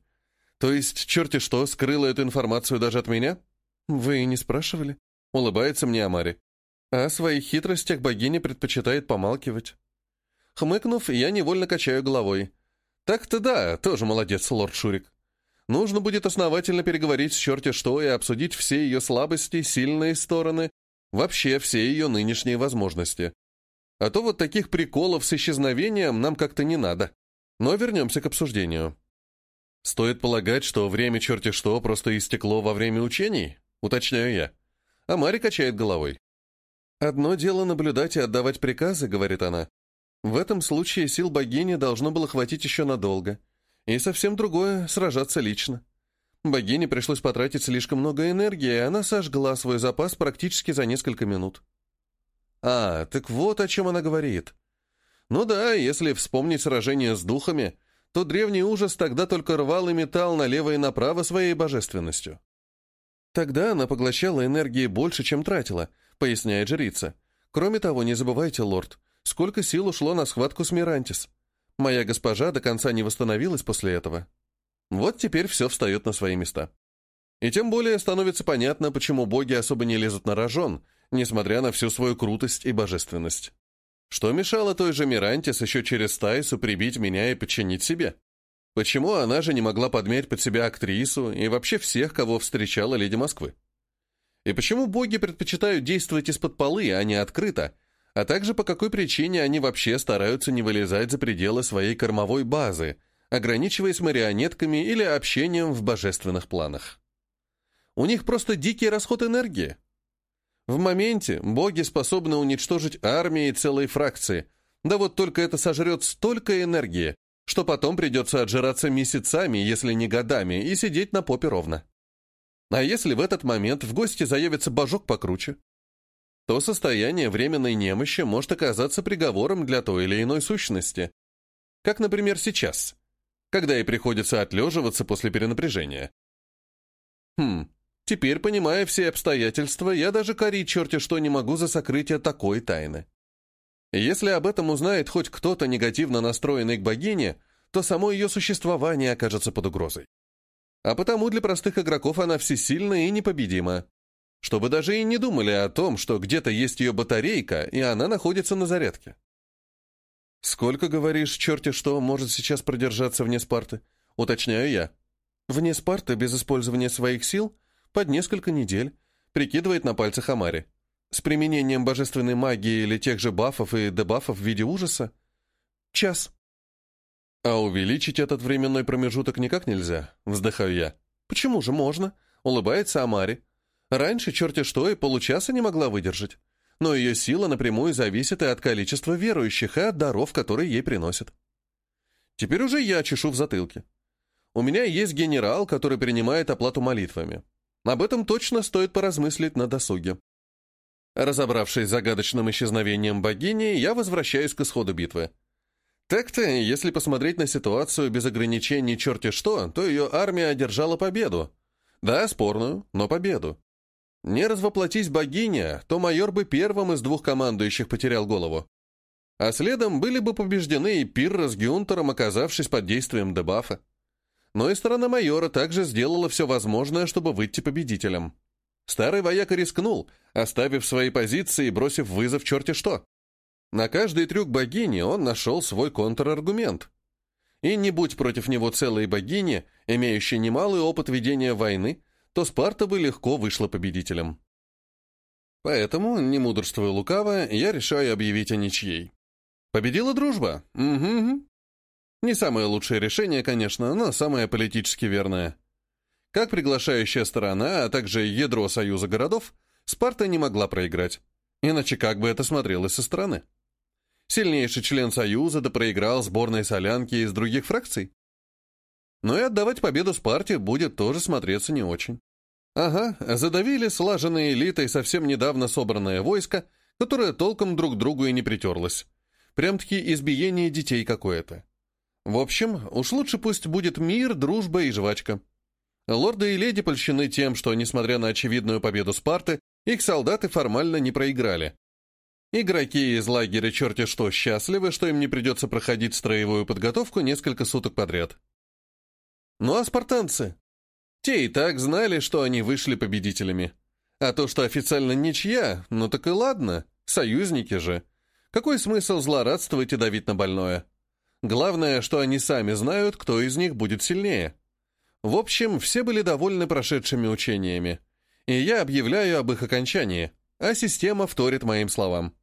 То есть, черти что, скрыла эту информацию даже от меня? Вы не спрашивали? Улыбается мне Амари. А о своих хитростях богиня предпочитает помалкивать. Хмыкнув, я невольно качаю головой. Так-то да, тоже молодец, лорд Шурик. Нужно будет основательно переговорить с черти что и обсудить все ее слабости, сильные стороны, вообще все ее нынешние возможности. А то вот таких приколов с исчезновением нам как-то не надо. Но вернемся к обсуждению. Стоит полагать, что время черти что просто истекло во время учений, уточняю я. А Мари качает головой. «Одно дело наблюдать и отдавать приказы», — говорит она. «В этом случае сил богини должно было хватить еще надолго. И совсем другое — сражаться лично. Богине пришлось потратить слишком много энергии, и она сожгла свой запас практически за несколько минут». «А, так вот о чем она говорит. Ну да, если вспомнить сражение с духами, то древний ужас тогда только рвал и металл налево и направо своей божественностью. Тогда она поглощала энергии больше, чем тратила, поясняет жрица. Кроме того, не забывайте, лорд, сколько сил ушло на схватку с Мирантис. Моя госпожа до конца не восстановилась после этого. Вот теперь все встает на свои места. И тем более становится понятно, почему боги особо не лезут на рожон, несмотря на всю свою крутость и божественность. Что мешало той же Мирантис еще через Тайсу прибить меня и подчинить себе? Почему она же не могла подмять под себя актрису и вообще всех, кого встречала леди Москвы? И почему боги предпочитают действовать из-под полы, а не открыто? А также по какой причине они вообще стараются не вылезать за пределы своей кормовой базы, ограничиваясь марионетками или общением в божественных планах? У них просто дикий расход энергии. В моменте боги способны уничтожить армии и целые фракции. Да вот только это сожрет столько энергии, что потом придется отжираться месяцами, если не годами, и сидеть на попе ровно. А если в этот момент в гости заявится божок покруче? То состояние временной немощи может оказаться приговором для той или иной сущности. Как, например, сейчас, когда ей приходится отлеживаться после перенапряжения. Хм, Теперь, понимая все обстоятельства, я даже корить черти что не могу за сокрытие такой тайны. Если об этом узнает хоть кто-то негативно настроенный к богине, то само ее существование окажется под угрозой. А потому для простых игроков она всесильна и непобедима. Чтобы даже и не думали о том, что где-то есть ее батарейка, и она находится на зарядке. «Сколько, говоришь, черти что, может сейчас продержаться вне Спарты?» Уточняю я. «Вне Спарты, без использования своих сил?» под несколько недель, прикидывает на пальцах Амари. С применением божественной магии или тех же бафов и дебафов в виде ужаса? Час. А увеличить этот временной промежуток никак нельзя, вздыхаю я. Почему же можно? Улыбается Амари. Раньше черти что и получаса не могла выдержать. Но ее сила напрямую зависит и от количества верующих, и от даров, которые ей приносят. Теперь уже я чешу в затылке. У меня есть генерал, который принимает оплату молитвами. Об этом точно стоит поразмыслить на досуге. Разобравшись с загадочным исчезновением богини, я возвращаюсь к исходу битвы. Так-то, если посмотреть на ситуацию без ограничений черти что, то ее армия одержала победу. Да, спорную, но победу. Не развоплотись богиня, то майор бы первым из двух командующих потерял голову. А следом были бы побеждены и Пирра с Гюнтером, оказавшись под действием дебафа. Но и сторона майора также сделала все возможное, чтобы выйти победителем. Старый вояка рискнул, оставив свои позиции и бросив вызов черти что. На каждый трюк богини он нашел свой контраргумент. И не будь против него целой богини, имеющей немалый опыт ведения войны, то Спарта бы легко вышла победителем. Поэтому, не мудрствуя лукаво, я решаю объявить о ничьей. Победила дружба? Угу. Не самое лучшее решение, конечно, но самое политически верное. Как приглашающая сторона, а также ядро союза городов, Спарта не могла проиграть. Иначе как бы это смотрелось со стороны? Сильнейший член союза да проиграл сборной солянки из других фракций? Но и отдавать победу Спарте будет тоже смотреться не очень. Ага, задавили слаженной элитой совсем недавно собранное войско, которое толком друг другу и не притерлось. Прям-таки избиение детей какое-то. В общем, уж лучше пусть будет мир, дружба и жвачка. Лорды и леди польщены тем, что, несмотря на очевидную победу Спарты, их солдаты формально не проиграли. Игроки из лагеря черти что счастливы, что им не придется проходить строевую подготовку несколько суток подряд. Ну а спартанцы? Те и так знали, что они вышли победителями. А то, что официально ничья, ну так и ладно, союзники же. Какой смысл злорадствовать и давить на больное? Главное, что они сами знают, кто из них будет сильнее. В общем, все были довольны прошедшими учениями. И я объявляю об их окончании, а система вторит моим словам.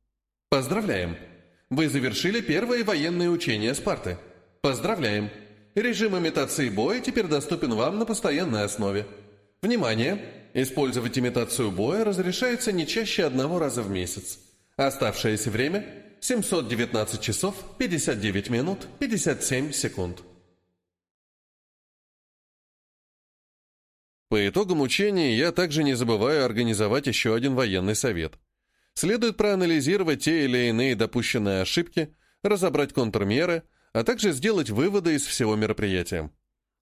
Поздравляем! Вы завершили первые военные учения Спарты. Поздравляем! Режим имитации боя теперь доступен вам на постоянной основе. Внимание! Использовать имитацию боя разрешается не чаще одного раза в месяц. Оставшееся время – 719 часов 59 минут 57 секунд. По итогам учения я также не забываю организовать еще один военный совет. Следует проанализировать те или иные допущенные ошибки, разобрать контрмеры, а также сделать выводы из всего мероприятия.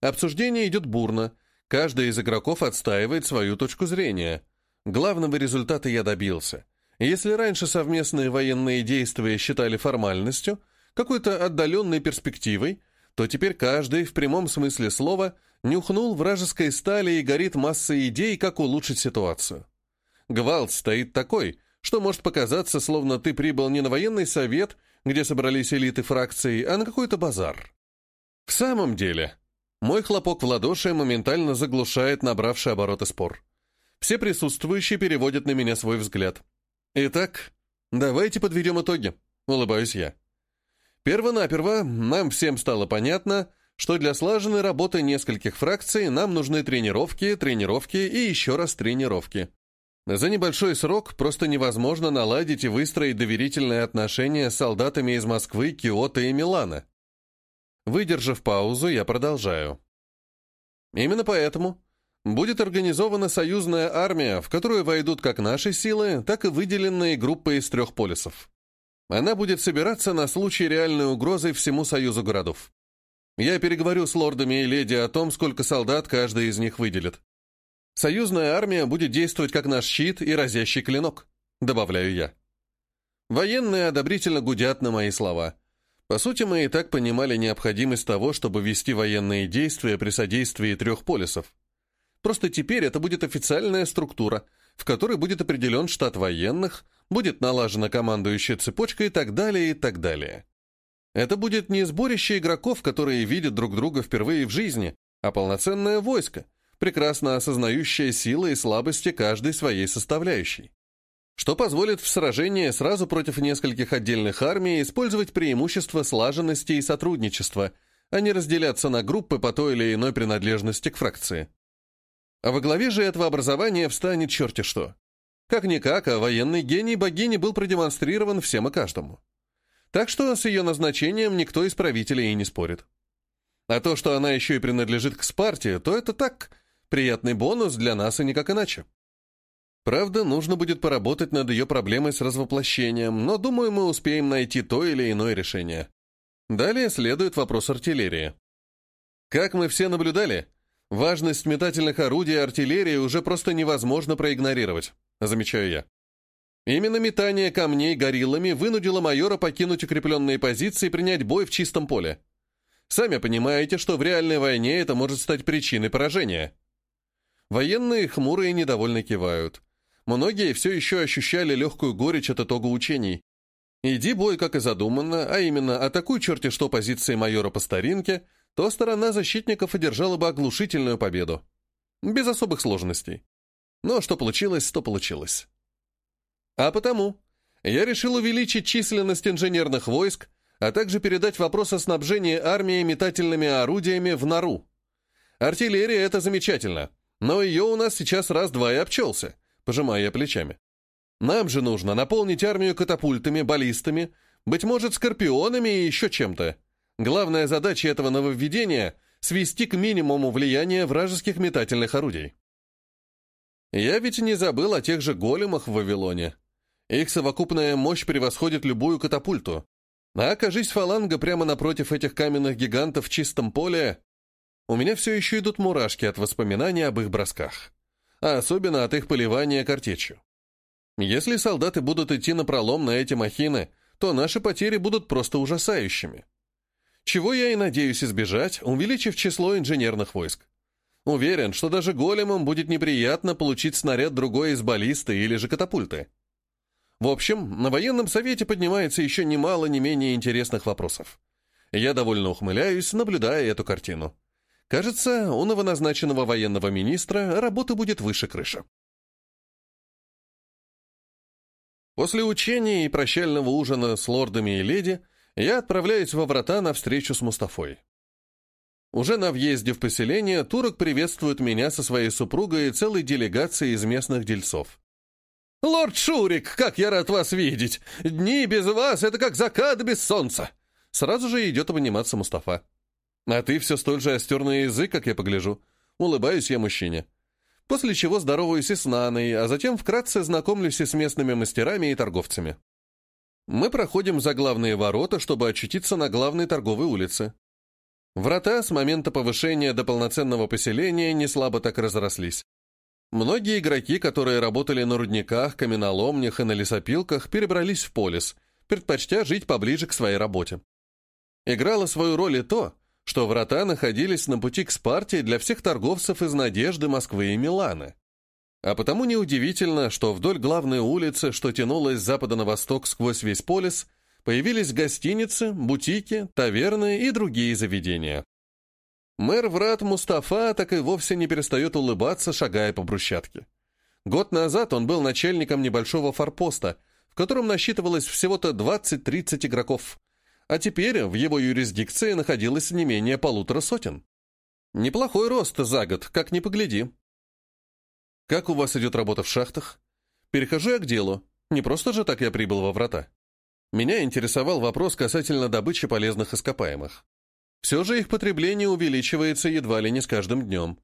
Обсуждение идет бурно, каждый из игроков отстаивает свою точку зрения. Главного результата я добился. Если раньше совместные военные действия считали формальностью, какой-то отдаленной перспективой, то теперь каждый в прямом смысле слова – нюхнул вражеской стали и горит массой идей, как улучшить ситуацию. Гвалт стоит такой, что может показаться, словно ты прибыл не на военный совет, где собрались элиты фракции, а на какой-то базар. В самом деле, мой хлопок в ладоши моментально заглушает набравший обороты спор. Все присутствующие переводят на меня свой взгляд. Итак, давайте подведем итоги, улыбаюсь я. Первонаперво нам всем стало понятно, что для слаженной работы нескольких фракций нам нужны тренировки, тренировки и еще раз тренировки. За небольшой срок просто невозможно наладить и выстроить доверительные отношения с солдатами из Москвы, Киота и Милана. Выдержав паузу, я продолжаю. Именно поэтому будет организована союзная армия, в которую войдут как наши силы, так и выделенные группы из трех полисов. Она будет собираться на случай реальной угрозы всему союзу городов. Я переговорю с лордами и леди о том, сколько солдат каждый из них выделит. Союзная армия будет действовать как наш щит и разящий клинок, добавляю я. Военные одобрительно гудят на мои слова. По сути, мы и так понимали необходимость того, чтобы вести военные действия при содействии трех полисов. Просто теперь это будет официальная структура, в которой будет определен штат военных, будет налажена командующая цепочка и так далее, и так далее. Это будет не сборище игроков, которые видят друг друга впервые в жизни, а полноценное войско, прекрасно осознающее силы и слабости каждой своей составляющей. Что позволит в сражении сразу против нескольких отдельных армий использовать преимущества слаженности и сотрудничества, а не разделяться на группы по той или иной принадлежности к фракции. А во главе же этого образования встанет черти что. Как-никак, а военный гений богини был продемонстрирован всем и каждому. Так что с ее назначением никто из правителей и не спорит. А то, что она еще и принадлежит к Спарте, то это так, приятный бонус для нас и никак иначе. Правда, нужно будет поработать над ее проблемой с развоплощением, но, думаю, мы успеем найти то или иное решение. Далее следует вопрос артиллерии. Как мы все наблюдали, Важность метательных орудий и артиллерии уже просто невозможно проигнорировать, замечаю я. Именно метание камней гориллами вынудило майора покинуть укрепленные позиции и принять бой в чистом поле. Сами понимаете, что в реальной войне это может стать причиной поражения. Военные хмурые и недовольно кивают. Многие все еще ощущали легкую горечь от итога учений. Иди бой, как и задумано, а именно атакуй черти что позиции майора по старинке, то сторона защитников одержала бы оглушительную победу. Без особых сложностей. Но что получилось, то получилось. А потому я решил увеличить численность инженерных войск, а также передать вопрос о снабжении армии метательными орудиями в нору. Артиллерия — это замечательно, но ее у нас сейчас раз-два и обчелся — пожимая я плечами. «Нам же нужно наполнить армию катапультами, баллистами, быть может, скорпионами и еще чем-то. Главная задача этого нововведения — свести к минимуму влияние вражеских метательных орудий». Я ведь не забыл о тех же големах в Вавилоне. Их совокупная мощь превосходит любую катапульту. А окажись фаланга прямо напротив этих каменных гигантов в чистом поле, у меня все еще идут мурашки от воспоминаний об их бросках а особенно от их поливания картечью. Если солдаты будут идти на пролом на эти махины, то наши потери будут просто ужасающими. Чего я и надеюсь избежать, увеличив число инженерных войск. Уверен, что даже големам будет неприятно получить снаряд другой из баллисты или же катапульты. В общем, на военном совете поднимается еще немало не менее интересных вопросов. Я довольно ухмыляюсь, наблюдая эту картину. Кажется, у новоназначенного военного министра работа будет выше крыши. После учения и прощального ужина с лордами и леди я отправляюсь во врата на встречу с Мустафой. Уже на въезде в поселение турок приветствует меня со своей супругой и целой делегацией из местных дельцов. «Лорд Шурик, как я рад вас видеть! Дни без вас — это как закат без солнца!» Сразу же идет обниматься Мустафа. А ты все столь же остер на язык, как я погляжу. Улыбаюсь я мужчине. После чего здороваюсь и с Наной, а затем вкратце знакомлюсь и с местными мастерами и торговцами. Мы проходим за главные ворота, чтобы очутиться на главной торговой улице. Врата с момента повышения до полноценного поселения не слабо так разрослись. Многие игроки, которые работали на рудниках, каменоломнях и на лесопилках, перебрались в полис, предпочтя жить поближе к своей работе. Играло свою роль и то, что врата находились на пути к Спарте для всех торговцев из Надежды, Москвы и Милана. А потому неудивительно, что вдоль главной улицы, что тянулась с запада на восток сквозь весь полис, появились гостиницы, бутики, таверны и другие заведения. Мэр врат Мустафа так и вовсе не перестает улыбаться, шагая по брусчатке. Год назад он был начальником небольшого форпоста, в котором насчитывалось всего-то 20-30 игроков, а теперь в его юрисдикции находилось не менее полутора сотен. Неплохой рост за год, как ни погляди. Как у вас идет работа в шахтах? Перехожу я к делу. Не просто же так я прибыл во врата. Меня интересовал вопрос касательно добычи полезных ископаемых. Все же их потребление увеличивается едва ли не с каждым днем.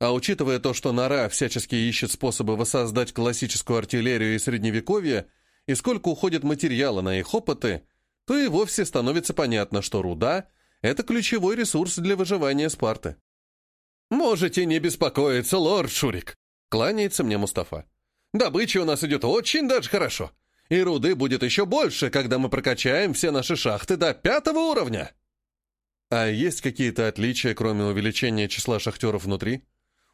А учитывая то, что нора всячески ищет способы воссоздать классическую артиллерию и средневековье, и сколько уходит материала на их опыты, то и вовсе становится понятно, что руда — это ключевой ресурс для выживания Спарты. «Можете не беспокоиться, лорд Шурик», — кланяется мне Мустафа. «Добыча у нас идет очень даже хорошо, и руды будет еще больше, когда мы прокачаем все наши шахты до пятого уровня». «А есть какие-то отличия, кроме увеличения числа шахтеров внутри?»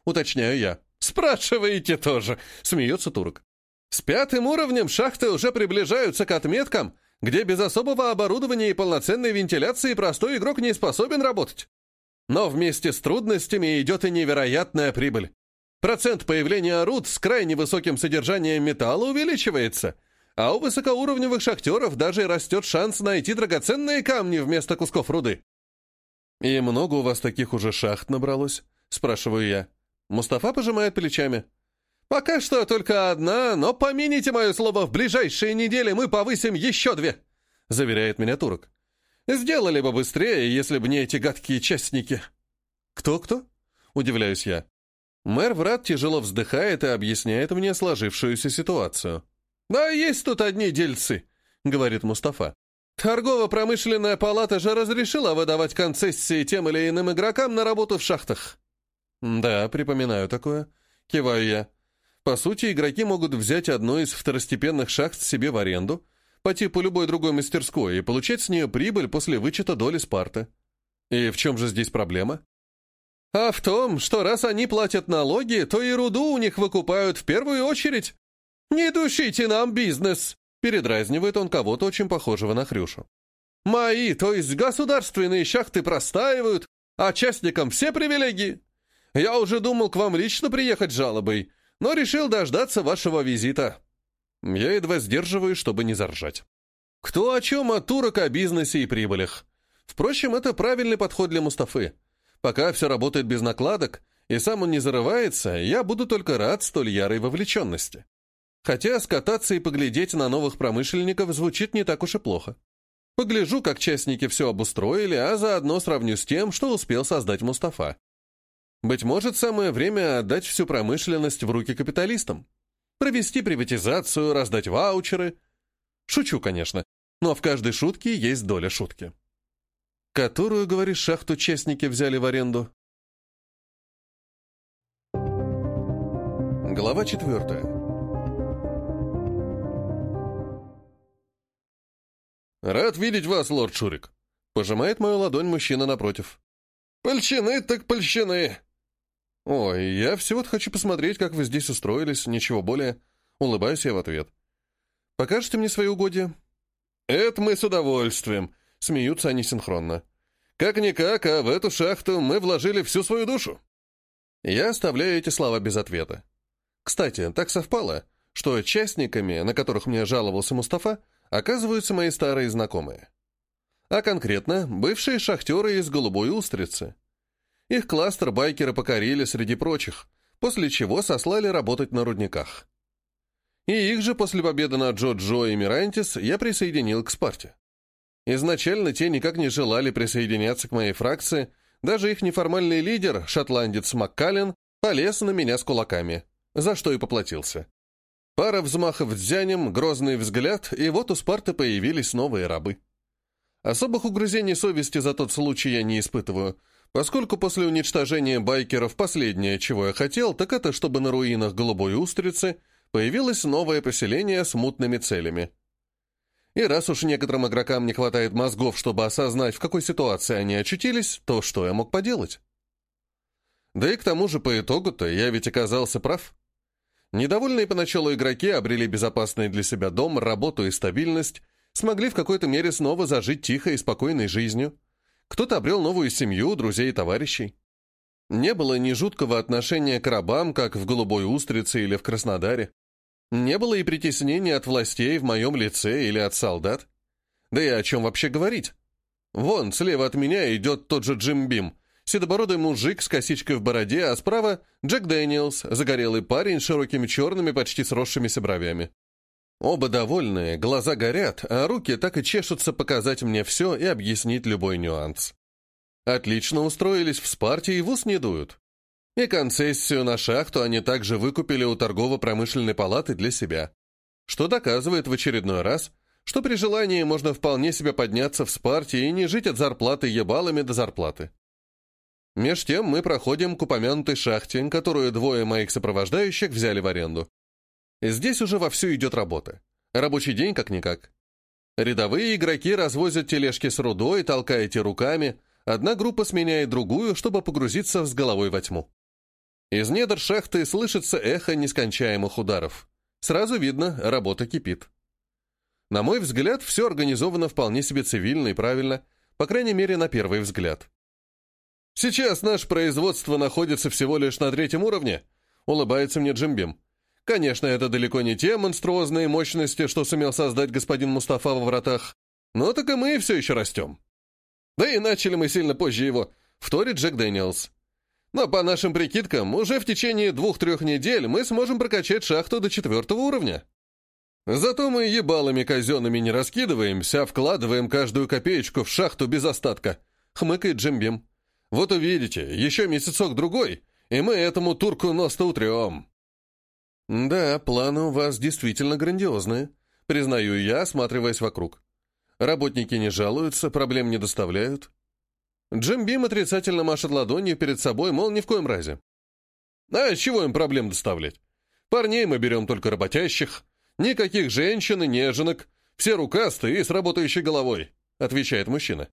Уточняю я. «Спрашиваете тоже», — смеется турок. «С пятым уровнем шахты уже приближаются к отметкам, где без особого оборудования и полноценной вентиляции простой игрок не способен работать. Но вместе с трудностями идет и невероятная прибыль. Процент появления руд с крайне высоким содержанием металла увеличивается, а у высокоуровневых шахтеров даже растет шанс найти драгоценные камни вместо кусков руды. «И много у вас таких уже шахт набралось?» — спрашиваю я. Мустафа пожимает плечами. «Пока что только одна, но помяните мое слово, в ближайшие недели мы повысим еще две», — заверяет меня турок. «Сделали бы быстрее, если бы не эти гадкие частники». «Кто-кто?» — удивляюсь я. Мэр Врат тяжело вздыхает и объясняет мне сложившуюся ситуацию. «Да есть тут одни дельцы», — говорит Мустафа. «Торгово-промышленная палата же разрешила выдавать концессии тем или иным игрокам на работу в шахтах». Да, припоминаю такое. Киваю я. По сути, игроки могут взять одну из второстепенных шахт себе в аренду, по типу любой другой мастерской, и получать с нее прибыль после вычета доли Спарты. И в чем же здесь проблема? А в том, что раз они платят налоги, то и руду у них выкупают в первую очередь. «Не душите нам бизнес!» — передразнивает он кого-то очень похожего на Хрюшу. «Мои, то есть государственные шахты простаивают, а частникам все привилегии. Я уже думал к вам лично приехать с жалобой, но решил дождаться вашего визита». Я едва сдерживаюсь, чтобы не заржать. Кто о чем, от турок о бизнесе и прибылях. Впрочем, это правильный подход для Мустафы. Пока все работает без накладок, и сам он не зарывается, я буду только рад столь ярой вовлеченности. Хотя скататься и поглядеть на новых промышленников звучит не так уж и плохо. Погляжу, как частники все обустроили, а заодно сравню с тем, что успел создать Мустафа. Быть может, самое время отдать всю промышленность в руки капиталистам. Провести приватизацию, раздать ваучеры. Шучу, конечно, но в каждой шутке есть доля шутки. Которую, говоришь, шахту честники взяли в аренду? Глава четвертая. «Рад видеть вас, лорд Шурик», — пожимает мою ладонь мужчина напротив. «Польщены так польщены!» «Ой, я всего-то хочу посмотреть, как вы здесь устроились, ничего более». Улыбаюсь я в ответ. «Покажете мне свои угодья?» «Это мы с удовольствием», Смеются они синхронно. Как-никак, а в эту шахту мы вложили всю свою душу. Я оставляю эти слова без ответа. Кстати, так совпало, что частниками, на которых мне жаловался Мустафа, оказываются мои старые знакомые. А конкретно, бывшие шахтеры из «Голубой устрицы». Их кластер байкеры покорили среди прочих, после чего сослали работать на рудниках. И их же после победы над Джо-Джо и Мирантис я присоединил к Спарте. Изначально те никак не желали присоединяться к моей фракции, даже их неформальный лидер, шотландец Маккален, полез на меня с кулаками, за что и поплатился. Пара взмахов дзянем, грозный взгляд, и вот у Спарты появились новые рабы. Особых угрызений совести за тот случай я не испытываю, поскольку после уничтожения байкеров последнее, чего я хотел, так это чтобы на руинах Голубой Устрицы появилось новое поселение с мутными целями — и раз уж некоторым игрокам не хватает мозгов, чтобы осознать, в какой ситуации они очутились, то что я мог поделать? Да и к тому же по итогу-то я ведь оказался прав. Недовольные поначалу игроки обрели безопасный для себя дом, работу и стабильность, смогли в какой-то мере снова зажить тихой и спокойной жизнью. Кто-то обрел новую семью, друзей и товарищей. Не было ни жуткого отношения к рабам, как в «Голубой устрице» или в Краснодаре. Не было и притеснения от властей в моем лице или от солдат. Да и о чем вообще говорить? Вон, слева от меня идет тот же Джим Бим, седобородый мужик с косичкой в бороде, а справа Джек Дэниелс, загорелый парень с широкими черными, почти сросшимися бровями. Оба довольные, глаза горят, а руки так и чешутся показать мне все и объяснить любой нюанс. Отлично устроились в Спарте и в ус не дуют. И концессию на шахту они также выкупили у торгово-промышленной палаты для себя. Что доказывает в очередной раз, что при желании можно вполне себе подняться в спарте и не жить от зарплаты ебалами до зарплаты. Меж тем мы проходим к упомянутой шахте, которую двое моих сопровождающих взяли в аренду. Здесь уже вовсю идет работа. Рабочий день как-никак. Рядовые игроки развозят тележки с рудой, толкая эти руками, одна группа сменяет другую, чтобы погрузиться с головой во тьму. Из недр шахты слышится эхо нескончаемых ударов. Сразу видно, работа кипит. На мой взгляд, все организовано вполне себе цивильно и правильно, по крайней мере, на первый взгляд. «Сейчас наше производство находится всего лишь на третьем уровне», — улыбается мне Джимбим. «Конечно, это далеко не те монструозные мощности, что сумел создать господин Мустафа во вратах, но так и мы все еще растем». «Да и начали мы сильно позже его», — вторит Джек Дэниелс. Но по нашим прикидкам, уже в течение двух-трех недель мы сможем прокачать шахту до четвертого уровня. Зато мы ебалами казенными не раскидываемся, а вкладываем каждую копеечку в шахту без остатка», — хмыкает Джимбим. «Вот увидите, еще месяцок-другой, и мы этому турку нос-то утрем». «Да, планы у вас действительно грандиозные», — признаю я, осматриваясь вокруг. Работники не жалуются, проблем не доставляют. Джим Бим отрицательно машет ладонью перед собой, мол, ни в коем разе. А чего им проблем доставлять? Парней мы берем только работящих. Никаких женщин и неженок. Все рукастые и с работающей головой», — отвечает мужчина.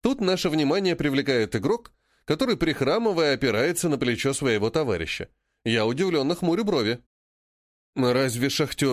Тут наше внимание привлекает игрок, который, прихрамывая, опирается на плечо своего товарища. Я удивленно хмурю брови. «Разве шахтер